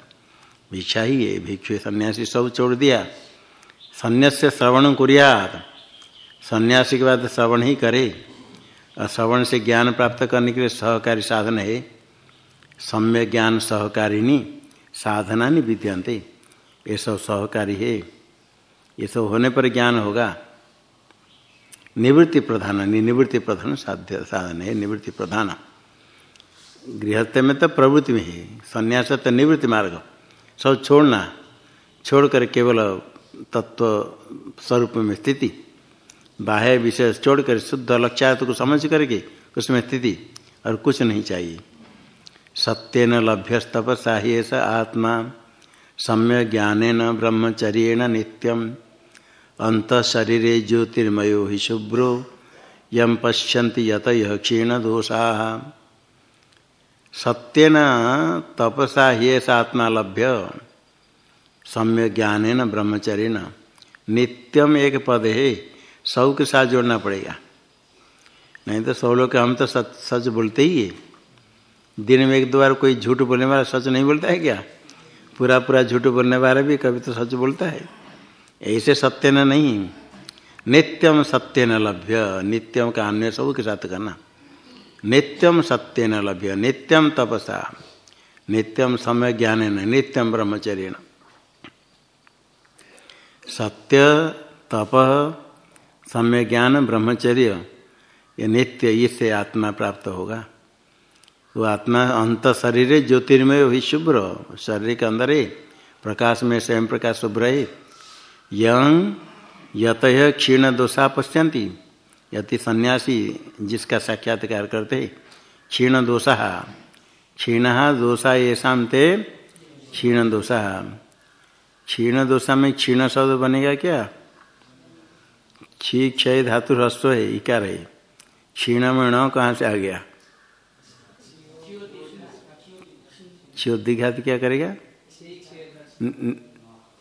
भिक्षा ही है, भिक्षु सन्यासी सब छोड़ दिया। संन्यास से श्रवण कुरियात सन्यासी के बाद श्रवण ही करे। और श्रवण से ज्ञान प्राप्त करने के लिए सहकारी साधन है। सम्य ज्ञान सहकारिणी साधना नहीं विद्यंते ये सब सहकारी है। ये सब होने पर ज्ञान होगा। निवृत्ति प्रधान निवृत्ति प्रधान साध्य, साधन है, निवृत्ति प्रधान। गृहस्थ में तो प्रवृत्ति में है, संन्यास तो निवृत्ति मार्ग। सब छोड़ना, छोड़कर केवल तत्व स्वरूप में स्थिति। बाह्य विषय छोड़कर शुद्ध लक्ष्यार्थ को समझ करके उसमें स्थिति, और कुछ नहीं चाहिए। सत्य सत्यन लभ्यस्तपसा ही स आत्मा सम्य ज्ञान ब्रह्मचर्य नित्यम। अंत शरीर ज्योतिर्मयो ही शुभ्रो यम पश्यन्ति यत यह क्षीण दोषा सत्यन तपसा ये आत्मा लभ्य सम्य ज्ञान न ब्रह्मचर्य न नित्यम एक पद है सौ के साथ जोड़ना पड़ेगा। नहीं तो सौ लोग हम तो सच सच बोलते ही है। दिन में एक दो बार कोई झूठ बोलने वाला सच नहीं बोलता है क्या? पूरा पूरा झूठ बोलने वाला भी कभी तो सच बोलता है। ऐसे सत्य न नहीं। नित्यम सत्य न लभ्य। नित्यम का अन्य सब के साथ करना। नित्यम सत्य न लभ्य। नित्यम तपसा। नित्यम समय ज्ञान न। नित्यम ब्रह्मचर्य सत्य, तप, सम्य ज्ञान, ब्रह्मचर्य, ये नित्य इससे आत्मा प्राप्त होगा। तो आत्मा अंत शरीर ज्योतिर्मय, वही शुभ्र। शरीर के अंदर है प्रकाश में स्वयं प्रकाश शुभ्र है। यंग यत क्षीण दोषा पश्यंती यति सन्यासी जिसका साक्षात्कार करते, क्षीण दोषा क्षीण दोषा ये शांते क्षीण दोषा। क्षीण दोषा में क्षीण शब्द बनेगा क्या? क्षी क्षय धातु ह्रस्व है, इकार है। क्षीण में न कहाँ से आ गया? क्षोदिघात क्या करेगा?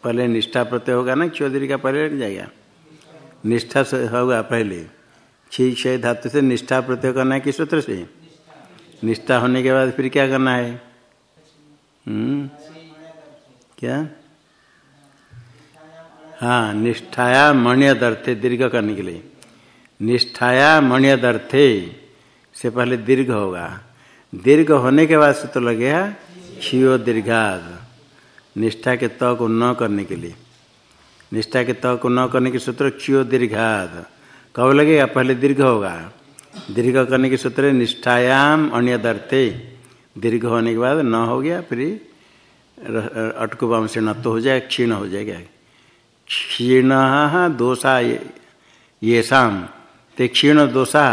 पहले निष्ठा प्रत्यय होगा ना क्षोदरी का पहले लग जाएगा। निष्ठा से होगा पहले। छी क्षय धातु से निष्ठा प्रत्यय करना है किस सूत्र से? निष्ठा होने के बाद फिर क्या करना है? हम्म क्या? हाँ निष्ठाया मण्यदर्थे दीर्घ करने के लिए। निष्ठाया मण्यदर्थे से पहले दीर्घ होगा। दीर्घ होने के बाद से तो लगेगा क्षियो दीर्घाद निष्ठा के त को न करने के लिए। निष्ठा के त को न करने के सूत्र क्षियो दीर्घाद कब लगेगा? पहले दीर्घ होगा। दीर्घ करने के सूत्र निष्ठायाम अन्यदर्थे। दीर्घ होने के बाद न हो गया, फिर अटकुबाम से न तो हो जाएगा क्षीण हो जाएगा। क्षीण दोषा ये शाम ते क्षीण दोषा।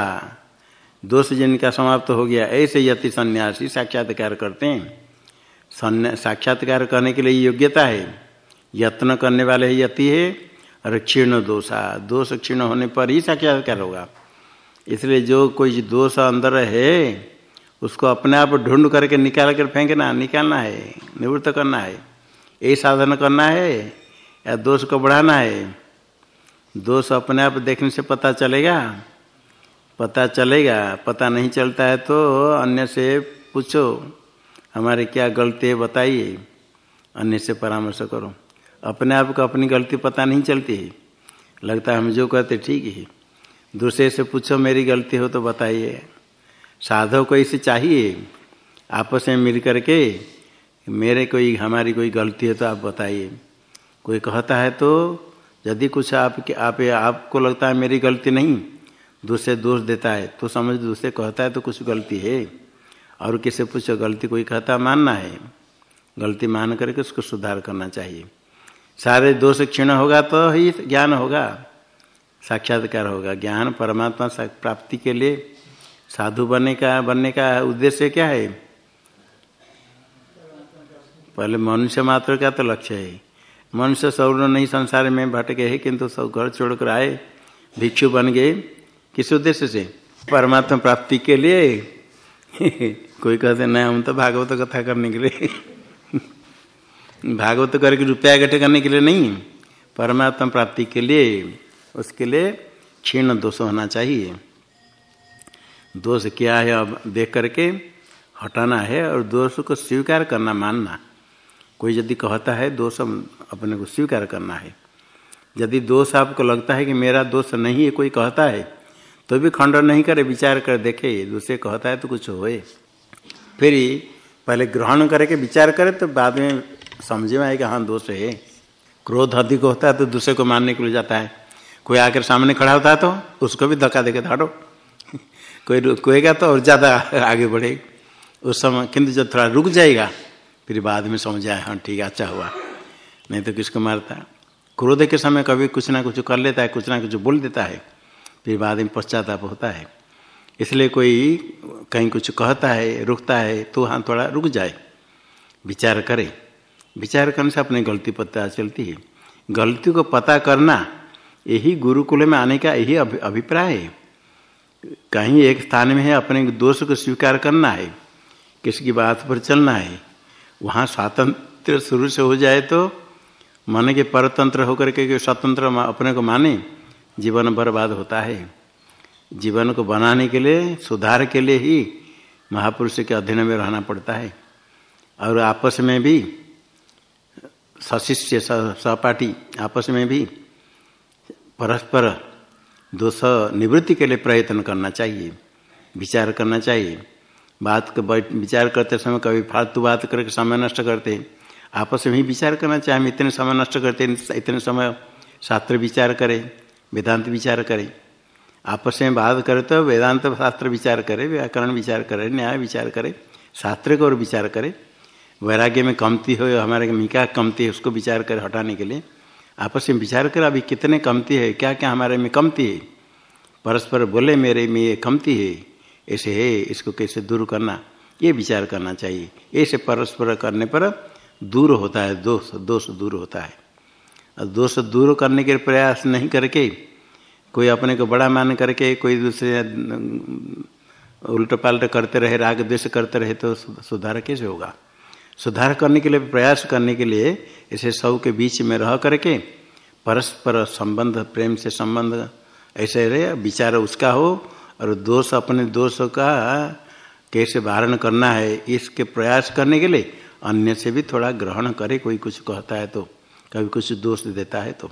दोष जिनका समाप्त हो गया, ऐसे यति सन्यासी साक्षात्कार करते हैं। साक्षात्कार करने के लिए योग्यता है। यत्न करने वाले यति है, और क्षीण दोषा, दोष क्षीर्ण होने पर ही साक्षात्कार होगा। इसलिए जो कोई दोष अंदर है, उसको अपने आप ढूंढ करके निकाल कर फेंकना, निकालना है, निवृत्त करना है। यही साधन करना है, या दोष को बढ़ाना है। दोष अपने आप देखने से पता चलेगा। पता चलेगा, पता नहीं चलता है तो अन्य से पूछो। हमारे क्या गलती है बताइए। अन्य से परामर्श करो। अपने आप को अपनी गलती पता नहीं चलती। है लगता है हम जो कहते ठीक है। दूसरे से पूछो, मेरी गलती हो तो बताइए। साधव को इसे चाहिए। आपस में मिल करके, मेरे कोई, हमारी कोई गलती है तो आप बताइए। कोई कहता है तो यदि कुछ आपके, आप, आपको लगता है मेरी गलती नहीं, दूसरे दोष देता है तो समझ, दूसरे कहता है तो कुछ गलती है। और किसे पूछो, गलती कोई कहता मानना है? गलती मान करके उसको सुधार करना चाहिए। सारे दोष क्षीण होगा तो ही ज्ञान होगा, साक्षात्कार होगा। ज्ञान परमात्मा प्राप्ति के लिए साधु बनने का बनने का उद्देश्य क्या है? पहले मनुष्य मात्र का तो लक्ष्य है। मनुष्य सौर नहीं, संसार में भटके है, किंतु सब घर छोड़कर आए, भिक्षु बन गए। किस उद्देश्य से? परमात्मा प्राप्ति के लिए कोई कहते ना हम तो भागवत कथा करने के लिए भागवत करके रुपया इकट्ठे करने के लिए नहीं परमात्मा प्राप्ति के लिए, उसके लिए क्षीण दोष होना चाहिए। दोष क्या है अब देख करके हटाना है और दोष को स्वीकार करना मानना। कोई यदि कहता है, दोष अपने को स्वीकार करना है। यदि दोष आपको लगता है कि मेरा दोष नहीं है, कोई कहता है तो भी खंडन नहीं करे, विचार कर, देखे दूसरे कहता है तो कुछ होए। फिर पहले ग्रहण करके विचार करे तो बाद में समझ में आएगा हाँ दोष है। क्रोध अधिक होता है तो दूसरे को मारने के लिए जाता है। कोई आकर सामने खड़ा होता है तो उसको भी धक्का देकर धाड़ो। कोई रुकेगा तो और ज़्यादा आगे बढ़े। उस समय किंतु जब थोड़ा रुक जाएगा, फिर बाद में समझ आए हाँ ठीक है अच्छा हुआ। नहीं तो किसको मारता? क्रोध के समय कभी कुछ ना कुछ कर लेता है, कुछ ना कुछ बोल देता है। फिर बाद में पश्चाताप होता है। इसलिए कोई कहीं कुछ कहता है, रुकता है तो हाँ थोड़ा रुक जाए। विचार करे। विचार करने से अपनी गलती पता चलती है। गलती को पता करना यही गुरुकुल में आने का यही अभिप्राय है। कहीं एक स्थान में है, अपने दोष को स्वीकार करना है, किसी की बात पर चलना है, वहाँ स्वातंत्र शुरू से हो जाए तो मन के परतंत्र होकर के स्वतंत्र अपने को माने। जीवन बर्बाद होता है। जीवन को बनाने के लिए, सुधार के लिए ही महापुरुष के अधीन में रहना पड़ता है। और आपस में भी, सशिष्य सहपाठी आपस में भी परस्पर दोष निवृत्ति के लिए प्रयत्न करना चाहिए, विचार करना चाहिए। बात को विचार करते समय कभी फालतू बात करके समय नष्ट करते हैं आपस में ही विचार करना चाहिए हम इतने समय नष्ट करते, इतने समय शास्त्र विचार करें। वेदांत विचार करें। आपस में बात करे तो वेदांत शास्त्र विचार करे, व्याकरण विचार करे, न्याय विचार करे, शास्त्र को और विचार करे। वैराग्य में कमती हो, हमारे में क्या कमती है, उसको विचार कर हटाने के लिए। आपस में विचार कर, अभी कितने कमती है क्या क्या हमारे में कमती है। परस्पर बोले, मेरे में ये कमती है, ऐसे है, इसको कैसे दूर करना। ये विचार करना चाहिए। ऐसे परस्पर करने पर दूर होता है, दोष दोष दूर होता है। दोष दूर करने के प्रयास नहीं करके, कोई अपने को बड़ा मान करके, कोई दूसरे उल्ट पाल्ट करते रहे, राग द्वेष करते रहे तो सुधार कैसे होगा? सुधार करने के लिए, प्रयास करने के लिए, ऐसे सब के बीच में रह करके, परस्पर संबंध, प्रेम से संबंध, ऐसे रहे, विचार उसका हो, और दोष अपने दोष का कैसे वारण करना है, इसके प्रयास करने के लिए, अन्य से भी थोड़ा ग्रहण करे, कोई कुछ कहता है तो। कभी कुछ दोष देता है तो।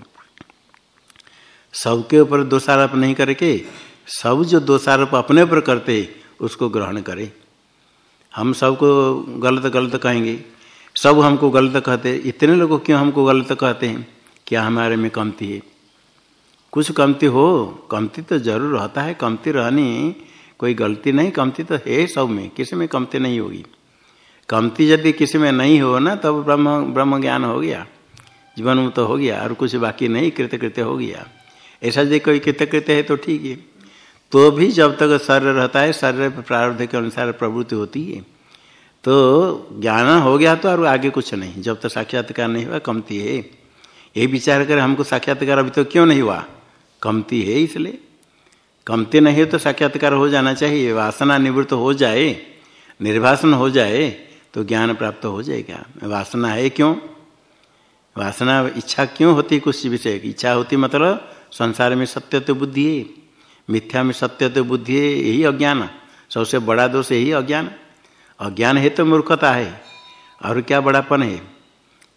सबके ऊपर दोषारोप नहीं करके, सब जो दोषारोप अपने ऊपर करते, उसको ग्रहण करे। हम सबको गलत गलत कहेंगे, सब हमको गलत कहते, इतने लोग क्यों हमको गलत कहते हैं? क्या हमारे में कमती है? कुछ कमती हो, कमती तो ज़रूर रहता है, कमती रहनी, कोई गलती नहीं, कमती तो है सब में, किसी में कमती नहीं होगी। कमती यदि किसी में नहीं हो ना तब तो ब्रह्म ब्रह्म ज्ञान हो गया। जीवन में तो हो गया और कुछ बाकी नहीं, कृतकृत्य हो गया। ऐसा यदि कोई कृतकृत्य है तो ठीक है। तो भी जब तक शरीर रहता है, शरीर प्रारब्ध के अनुसार प्रवृत्ति होती है। तो ज्ञान हो गया तो और आगे कुछ नहीं। जब तक साक्षात्कार नहीं हुआ, कमती है। ये विचार कर हमको साक्षात्कार अभी तो क्यों नहीं हुआ? कमती है इसलिए। कमती नहीं हो तो साक्षात्कार हो जाना चाहिए। वासना निवृत्त हो जाए, निर्वासन हो जाए तो ज्ञान प्राप्त हो जाएगा। वासना है क्यों? वासना, इच्छा क्यों होती कुछ विषय की इच्छा होती मतलब संसार में सत्य तो बुद्धि है। मिथ्या में सत्य तो बुद्धि है, यही अज्ञान। सबसे बड़ा दोष यही अज्ञान। अज्ञान है तो मूर्खता है। और क्या बड़ापन है?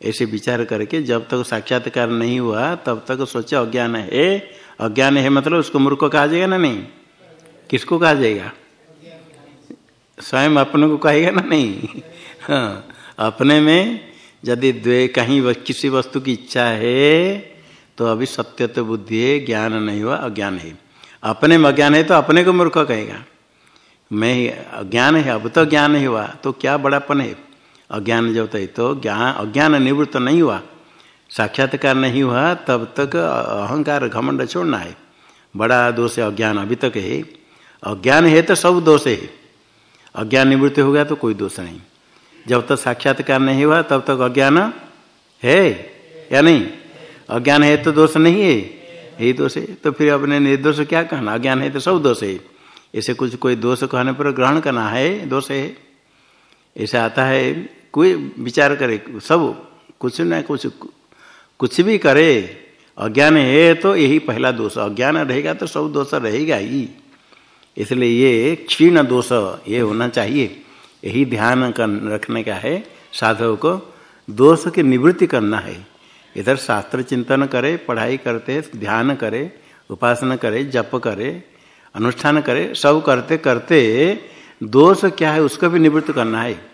ऐसे विचार करके जब तक साक्षात्कार नहीं हुआ, तब तक सोचे अज्ञान है। अज्ञान है मतलब उसको मूर्ख कहा जाएगा ना नहीं? किसको कहा जाएगा? स्वयं अपने को कहेगा ना नहीं? हाँ अपने में यदि द्वे कहीं किसी वस्तु की इच्छा है तो अभी सत्य तो बुद्धि है, ज्ञान नहीं हुआ, अज्ञान है। अपने में अज्ञान है तो अपने को मूर्ख कहेगा। मैं अज्ञान है, अब तो ज्ञान नहीं हुआ तो क्या बड़ापन है? अज्ञान जब तक तो ज्ञान अज्ञान निवृत्त नहीं हुआ। साक्षात्कार नहीं हुआ, तब तक अहंकार घमंड छोड़ना है। बड़ा दोष है, अज्ञान अभी तक है। अज्ञान है तो सब दोष है। अज्ञान निवृत्त हो गया तो कोई दोष नहीं। जब तक तो साक्षात्कार नहीं हुआ, तब तक तो अज्ञान है या नहीं? अज्ञान है तो दोष नहीं है। यही दोष है। तो फिर अपने निर्दोष क्या कहना? अज्ञान है तो सब दोष है। ऐसे कुछ कोई दोष कहने पर ग्रहण करना है, दोष है। ऐसा आता है, कोई विचार करे, सब कुछ न कुछ कुछ भी करे, अज्ञान है तो यही पहला दोष। अज्ञान रहेगा तो सब दोष रहेगा ही। इसलिए ये क्षीण दोष, ये होना चाहिए। यही ध्यान कर रखने का है। साधव को दोष की निवृत्ति करना है। इधर शास्त्र चिंतन करे, पढ़ाई करते, ध्यान करे, उपासना करे, जप करे, अनुष्ठान करे, सब करते करते दोष क्या है उसको भी निवृत्त करना है।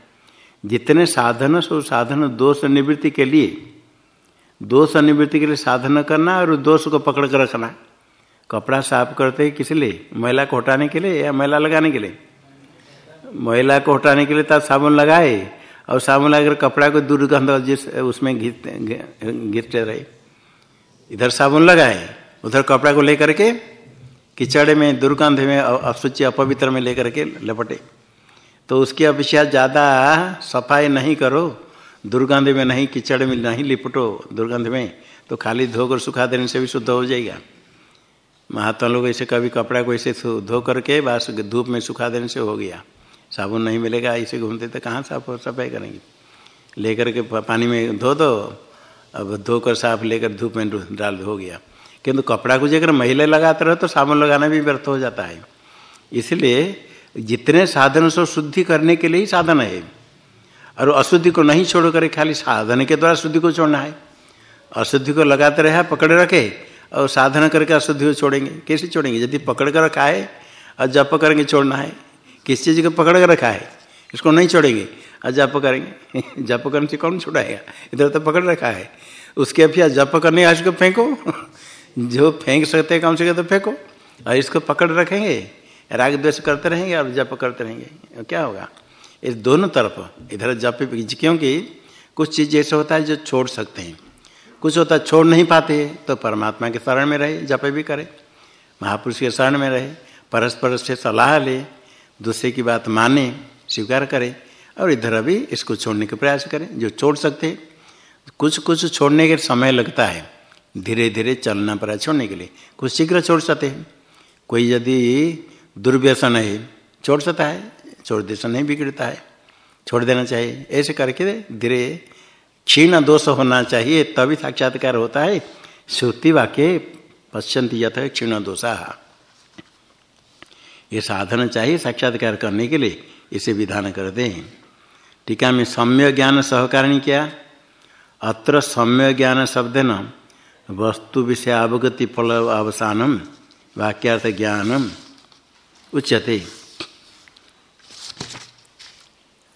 जितने साधन सो साधन दोष निवृत्ति के लिए। दोष निवृत्ति के लिए साधन करना और दोष को पकड़ कर रखना। कपड़ा साफ़ करते किस लिए? महिला को हटाने के लिए या महिला लगाने के लिए? मैला को हटाने के लिए तब साबुन लगाए और साबुन लगाकर कपड़ा को दुर्गंध जिस, उसमें गिरते रहे। इधर साबुन लगाए, उधर कपड़ा को लेकर के किचड़े में, दुर्गंध में असुचि अपवित्र में लेकर के लपटे। तो उसकी अपेक्षा ज़्यादा सफ़ाई नहीं करो, दुर्गंध में नहीं, किचड़ में नहीं लिपटो, दुर्गंध में। तो खाली धोकर सुखा देने से भी शुद्ध हो जाएगा। महात्मा लोग ऐसे कभी कपड़ा को ऐसे धो करके बस धूप में सुखा देने से हो गया। साबुन नहीं मिलेगा ऐसे घूमते तो कहाँ साफ़ सफ़ाई करेंगे? लेकर के पानी में धो दो, अब धोकर साफ़ लेकर धूप में डाल, हो गया। किंतु कपड़ा को जगह महिला लगाते रहो तो साबुन लगाना भी व्यर्थ हो जाता है। इसलिए जितने साधन से शुद्धि करने के लिए ही साधन है। और अशुद्धि को नहीं छोड़ कर खाली साधन के द्वारा शुद्धि को छोड़ना है। अशुद्धि को लगाते रहे, पकड़े रखे और साधन करके अशुद्धि को छोड़ेंगे। कैसे छोड़ेंगे? यदि पकड़ कर रखा है और जप करेंगे, छोड़ना है। किस चीज़ को पकड़ कर रखा है? इसको नहीं छोड़ेंगे। और जप करेंगे। जप करने से कौन छुड़ाएगा? इधर तो पकड़ रखा है। उसके अभी जप करने आज को फेंको। जो फेंक सकते हैं, कम से कम तो फेंको। और इसको पकड़ रखेंगे। राग द्वेष करते रहेंगे और जप करते रहेंगे। क्या होगा? इस दोनों तरफ़, इधर जप क्योंकि कुछ चीज़ ऐसा होता है जो छोड़ सकते हैं। कुछ होता है छोड़ नहीं पाते तो परमात्मा के शरण में रहे, जप भी करे। महापुरुष के शरण में रहे, परस्पर से सलाह ले दूसरे की बात माने, स्वीकार करें और इधर अभी इसको छोड़ने का प्रयास करें। जो छोड़ सकते हैं कुछ कुछ छोड़ने के समय लगता है। धीरे धीरे चलना पड़ा छोड़ने के लिए। कुछ शीघ्र छोड़ सकते हैं। कोई यदि दुर्व्यसन है, छोड़ सकता है, छोड़ दे नहीं बिगड़ता है। छोड़ देना चाहिए। ऐसे करके धीरे क्षीण दोष होना चाहिए, तभी साक्षात्कार होता है। श्रुति वाक्य पश्चंती यथ क्षीण दोषा। ये साधन चाहिए साक्षात्कार करने के लिए, इसे विधान करते हैं। टीका में सम्य ज्ञान सहकारिणी क्या? अत्र सम्य ज्ञान शब्द न वस्तु विषय अवगति फल अवसानम, वाक्यार्थ ज्ञानम, उच्यते।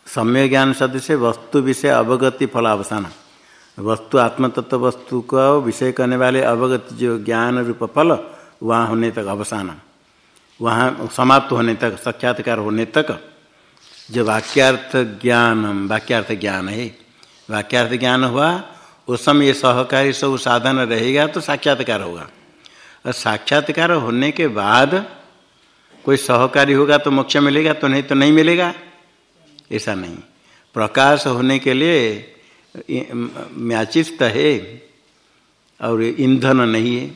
सम्य ज्ञान शब्द से वस्तु विषय अवगति फलावसान वस्तु आत्मतत्व वस्तु का विषय करने वाले अवगत जो ज्ञान रूप फल, वहाँ होने तक अवसान वहाँ समाप्त होने तक, साक्षात्कार होने तक, जो वाक्यार्थ ज्ञान वाक्यार्थ ज्ञान है, वाक्यार्थ ज्ञान हुआ, उस समय ये सहकारी सब साधन रहेगा तो साक्षात्कार होगा। और साक्षात्कार होने के बाद कोई सहकारी होगा तो मोक्ष मिलेगा तो नहीं तो नहीं मिलेगा। ऐसा नहीं। प्रकाश होने के लिए म्याचिस्त है और ईंधन नहीं है।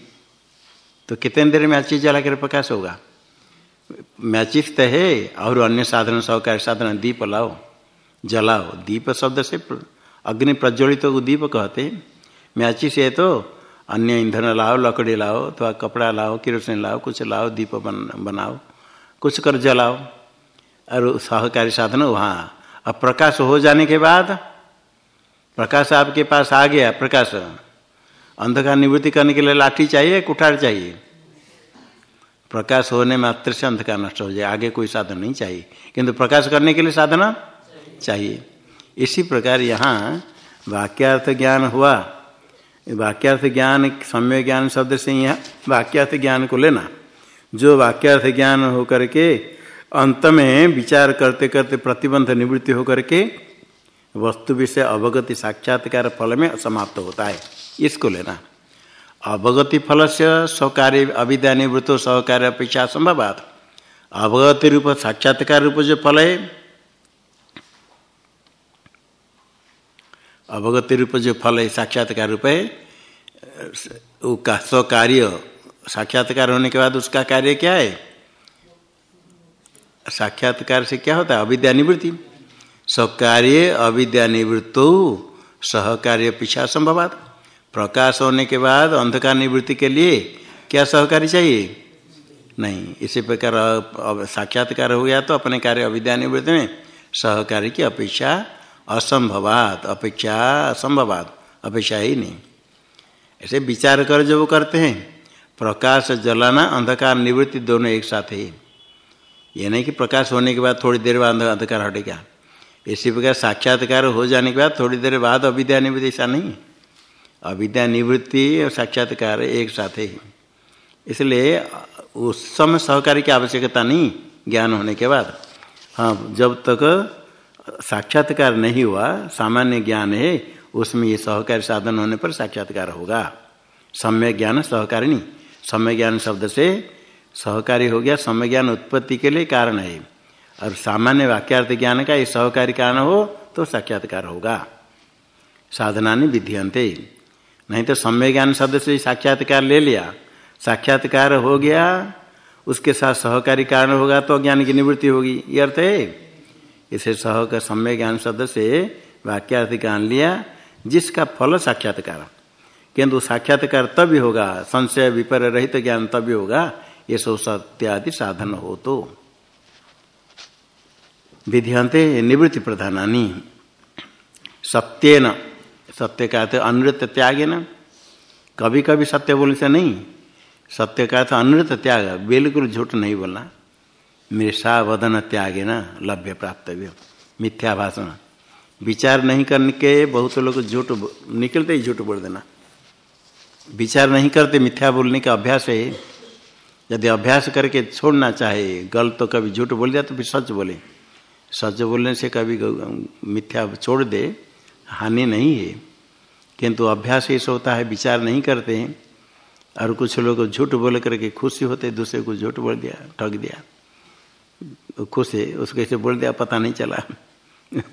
तो कितने देर मैचिस जला कर प्रकाश होगा? मैचिस्त है और अन्य साधन सहकारी साधन दीप लाओ, जलाओ। दीप शब्द से अग्नि प्रज्वलित तो दीप कहते हैं। मैचिस है तो अन्य ईंधन लाओ, लकड़ी लाओ, अथवा कपड़ा लाओ, किरोसिन लाओ, कुछ लाओ, दीप बन, बनाओ, कुछ कर जलाओ। और सहकारी साधन वहाँ, अब प्रकाश हो जाने के बाद, प्रकाश आपके पास आ गया, प्रकाश। अंधकार निवृत्ति करने के लिए लाठी चाहिए, कुठार चाहिए। प्रकाश होने मात्र से अंधकार नष्ट हो जाए, आगे कोई साधन नहीं चाहिए। किंतु प्रकाश करने के लिए साधना चाहिए। इसी प्रकार यहाँ वाक्यार्थ ज्ञान हुआ। वाक्यार्थ ज्ञान, सम्य ज्ञान शब्द से यहाँ वाक्यार्थ ज्ञान को लेना। जो वाक्यार्थ ज्ञान होकर के अंत में विचार करते करते प्रतिबंध निवृत्ति होकर के वस्तु विषय अवगति साक्षात्कार फल में समाप्त होता है। इसको लेना। अवगति फल से स्वकार्य अविद्या निवृत्त सहकार्य अपेक्षा संभवात। अवगति रूप, साक्षात्कार रूप जो फल है, अवगति रूप जो फल है, साक्षात्कार रूप है, उसका स्वकार्य साक्षात्कार होने के बाद उसका कार्य क्या है? साक्षात्कार से क्या होता है? अविद्या निवृत्ति सकार्य अविद्या सहकार्य पीछा संभवात। प्रकाश होने के बाद अंधकार निवृत्ति के लिए क्या सहकारी चाहिए? नहीं। इसी प्रकार साक्षात्कार हो गया तो अपने कार्य अविद्या निवृत्ति में सहकारी की अपेक्षा असंभवात अपेक्षा असंभवात, अपेक्षा ही नहीं। ऐसे विचार कर जो वो करते हैं, प्रकाश जलाना, अंधकार निवृत्ति दोनों एक साथ ही। ये नहीं कि प्रकाश होने के बाद थोड़ी देर बाद अंधकार हटेगा। इसी प्रकार साक्षात्कार हो जाने के बाद थोड़ी देर बाद अविद्या निवृत्ति ऐसा नहीं। अविद्या निवृत्ति और साक्षात्कार एक साथ ही। इसलिए उस समय सहकारी की आवश्यकता नहीं, ज्ञान होने के बाद। हाँ जब तक साक्षात्कार नहीं हुआ, सामान्य ज्ञान है, उसमें ये सहकारी साधन होने पर साक्षात्कार होगा। सम्य ज्ञान सहकारी नहीं। सम्य ज्ञान शब्द से सहकारी हो गया, समय ज्ञान उत्पत्ति के लिए कारण है। और सामान्य वाक्यार्थ ज्ञान का ये सहकारी कारण हो तो साक्षात्कार होगा। साधना विधियंते नहीं तो सम्य ज्ञान शब्द से साक्षात्कार ले लिया। साक्षात्कार हो गया, उसके साथ सहकारी कारण होगा तो ज्ञान की निवृत्ति होगी। ये अर्थ है। इसे सह का सम्य ज्ञान शब्द से वाक्यार्थ ज्ञान लिया, जिसका फल साक्षात्कार। किंतु साक्षात्कार तभी होगा, संशय विपर रहित ज्ञान तभी होगा, ये सो सत्यादि साधन हो तो। विधियंते निवृत्ति प्रधानानी। सत्यन सत्य का अर्थ अनृत त्यागे न? कभी कभी सत्य बोलने से नहीं। सत्य का अर्थ अनृत त्याग, बिल्कुल झूठ नहीं बोलना। मृषा वदन त्यागे न, लभ्य प्राप्तव्य मिथ्या भाषण। विचार नहीं करने के बहुत लोग झूठ निकलते ही झूठ बोल देना। विचार नहीं करते, मिथ्या बोलने का अभ्यास है। यदि अभ्यास करके छोड़ना चाहे, गलत तो कभी झूठ बोल दिया तो फिर सच बोले। सच बोलने से कभी मिथ्या छोड़ दे। हानि नहीं है। किंतु अभ्यास ऐसा होता है, विचार नहीं करते हैं, और कुछ लोग झूठ बोल करके खुशी होते, दूसरे को झूठ बोल दिया, ठग दिया। खुश है, उसको ऐसे बोल दिया, पता नहीं चला।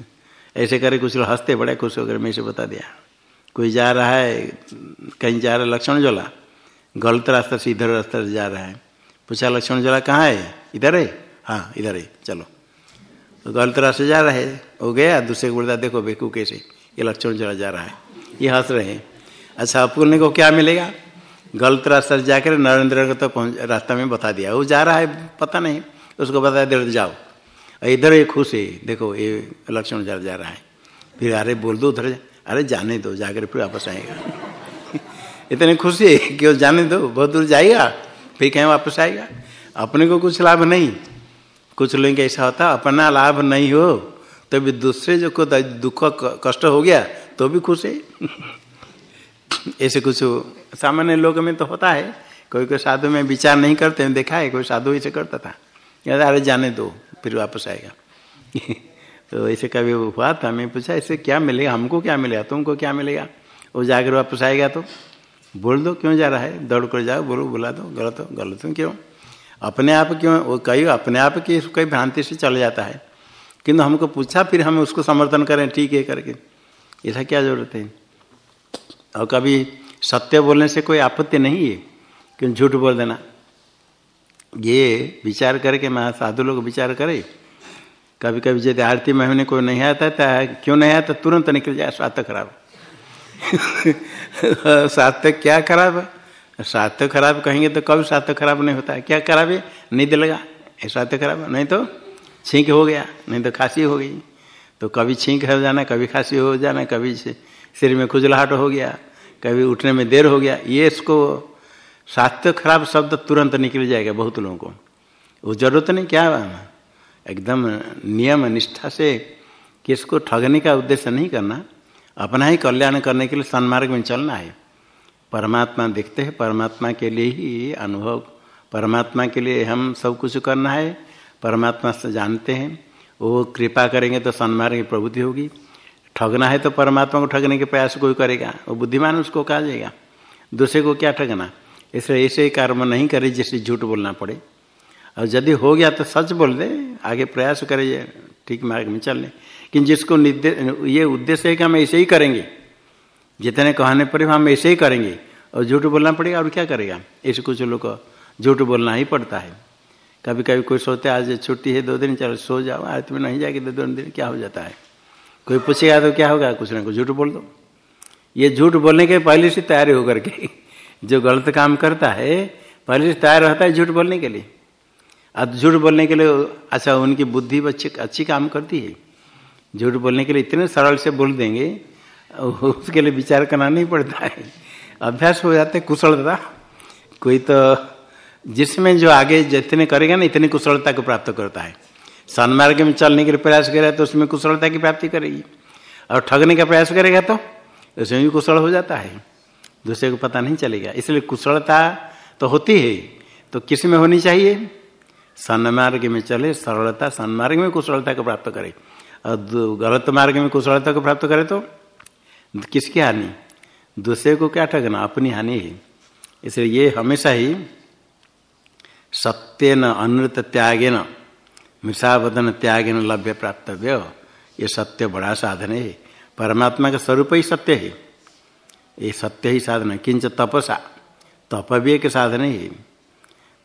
ऐसे करे कुछ लोग हँसते, बड़े खुश होकर मैं इसे बता दिया। कोई जा रहा है, कहीं जा रहा है लक्ष्मण जोला गलत रास्ता से इधर रास्ता से जा रहा है। पूछा लक्ष्मण जोला कहाँ है? इधर है? हाँ इधर है, चलो। तो गलत रास्ते जा रहा है, हो गया, दूसरे को बोलता देखो बेकू कैसे। ये लक्ष्मण जोला जा रहा है। ये हंस रहे हैं। अच्छा बोलने को क्या मिलेगा? गलत रास्ता से जाकर नरेंद्र को तो रास्ता में बता दिया। वो जा रहा है पता नहीं। उसको बता दिया जाओ। इधर ये खुश है। देखो ये लक्ष्मण जा, जा रहा है। फिर अरे बोल दो उधर अरे जाने दो जाकर फिर वापस आएगा। इतने खुशी है कि वो जाने दो। बहुत दूर जाएगा फिर कहीं वापस आएगा। अपने को कुछ लाभ नहीं। कुछ लोग ऐसा होता अपना लाभ नहीं हो। तो दूसरे जो को दुख कष्ट हो गया तो भी खुश है। ऐसे कुछ सामान्य लोग में तो होता है। कोई कोई साधु में विचार नहीं करते हैं देखा है, कोई साधु ऐसे करता था। अरे, जाने दो, फिर वापस आएगा। तो ऐसे कभी हुआ था, मैं पूछा, ऐसे क्या मिलेगा? हमको क्या मिलेगा? तुमको क्या मिलेगा? वो जाकर वापस आएगा तो बोल दो, क्यों जा रहा है? दौड़ कर जाओ, बोलो, बुला दो, गलत हो गलत हो, क्यों? अपने आप क्यों, वो कई अपने आप की, कई भ्रांति से चल जाता है। किंतु हमको पूछा, फिर हम उसको समर्थन करें, ठीक है करके। ऐसा क्या ज़रूरत है? और कभी सत्य बोलने से कोई आपत्ति नहीं है? क्यों झूठ बोल देना? ये विचार करके मैं साधु लोग विचार करे। कभी कभी यदि आरती में कोई नहीं आता था क्यों नहीं आता? तुरंत निकल जाए स्वास्थ्य खराब। स्वास्थ्य क्या खराब? है स्वास्थ्य खराब कहेंगे तो कभी स्वास्थ्य खराब नहीं होता। क्या खराब है? नींद लगा स्वास्थ्य खराब नहीं तो छींक हो गया, नहीं तो खांसी हो गई। तो कभी छींक हो जाना, कभी खांसी हो जाना, कभी सिर में खुजलाहट हो गया, कभी उठने में देर हो गया। ये इसको स्वास्थ्य खराब शब्द तुरंत निकल जाएगा बहुत लोगों को। वो ज़रूरत नहीं, क्या एकदम नियम निष्ठा से किसको ठगने का उद्देश्य नहीं करना। अपना ही कल्याण करने के लिए सन्मार्ग में चलना है। परमात्मा देखते हैं, परमात्मा के लिए ही अनुभव, परमात्मा के लिए हम सब कुछ करना है। परमात्मा से जानते हैं, वो कृपा करेंगे तो सन्मार्ग की प्रवृत्ति होगी। ठगना है तो परमात्मा को ठगने के प्रयास कोई करेगा, वो बुद्धिमान उसको कहा जाएगा। दूसरे को क्या ठगना? इसलिए ऐसे ही कर्म नहीं करे जिससे झूठ बोलना पड़े। और यदि हो गया तो सच बोल दे, आगे प्रयास करे, ठीक मार्ग में चल लें। कि जिसको ये उद्देश्य है कि हम ऐसे ही करेंगे, जितने कहने पर हम ऐसे ही करेंगे, और झूठ बोलना पड़ेगा और क्या करेगा? ऐसे कुछ लोग झूठ बोलना ही पड़ता है। कभी कभी कोई सोचते आज छुट्टी है, दो दिन, चलो सो जाओ, आज तुम्हें नहीं जाएगी दो दो दिन, क्या हो जाता है? कोई पूछेगा तो क्या होगा? कुछ ना कुछ झूठ बोल दो। ये झूठ बोलने के पहले से तैयारी होकर के, जो गलत काम करता है, पहले से तैयार रहता है झूठ बोलने के लिए। अब झूठ बोलने के लिए अच्छा उनकी बुद्धि अच्छी अच्छी काम करती है। झूठ बोलने के लिए इतने सरल से बोल देंगे, उसके लिए विचार करना नहीं पड़ता है। अभ्यास हो जाते कुशलता। कोई तो जिसमें जो आगे जितने करेगा ना, इतनी कुशलता को प्राप्त करता है। सन्मार्ग में चलने के प्रयास करेगा तो उसमें कुशलता की प्राप्ति करेगी। और ठगने का प्रयास करेगा तो उसमें भी कुशल हो जाता है। दूसरे को पता नहीं चलेगा। इसलिए कुशलता तो होती है तो किसमें होनी चाहिए? सन्मार्ग में चले, सरलता, सन्मार्ग में कुशलता को प्राप्त करे। और गलत मार्ग में कुशलता को प्राप्त करे तो किसकी हानि? दूसरे को क्या ठगना? अपनी हानि है। इसलिए ये हमेशा ही सत्य न अनृत त्यागे न मिषावदन त्यागे न लभ्य प्राप्तव्य। ये सत्य बड़ा साधन है। परमात्मा का स्वरूप ही सत्य है। ये सत्य ही साधन है। किंच तपसा। तप भी एक साधन है।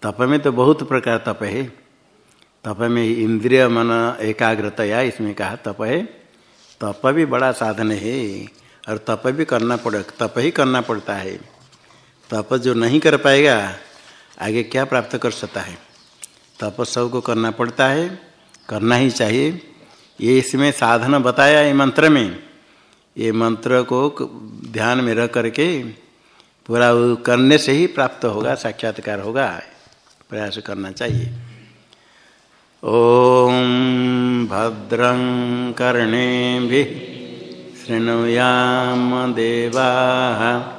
तप में तो बहुत प्रकार तप है। तप में इंद्रिय मन एकाग्रतया इसमें कहा तप है। तप भी बड़ा साधन है और तप भी करना पड़े, तप ही करना पड़ता है। तप जो नहीं कर पाएगा आगे क्या प्राप्त कर सकता है? तप सबको करना पड़ता है, करना ही चाहिए। ये इसमें साधन बताया ये मंत्र में। ये मंत्र को ध्यान में रख करके पूरा करने से ही प्राप्त होगा, साक्षात्कार होगा, प्रयास करना चाहिए। ॐ भद्रं कर्णे भी शृणुयाम देवाः।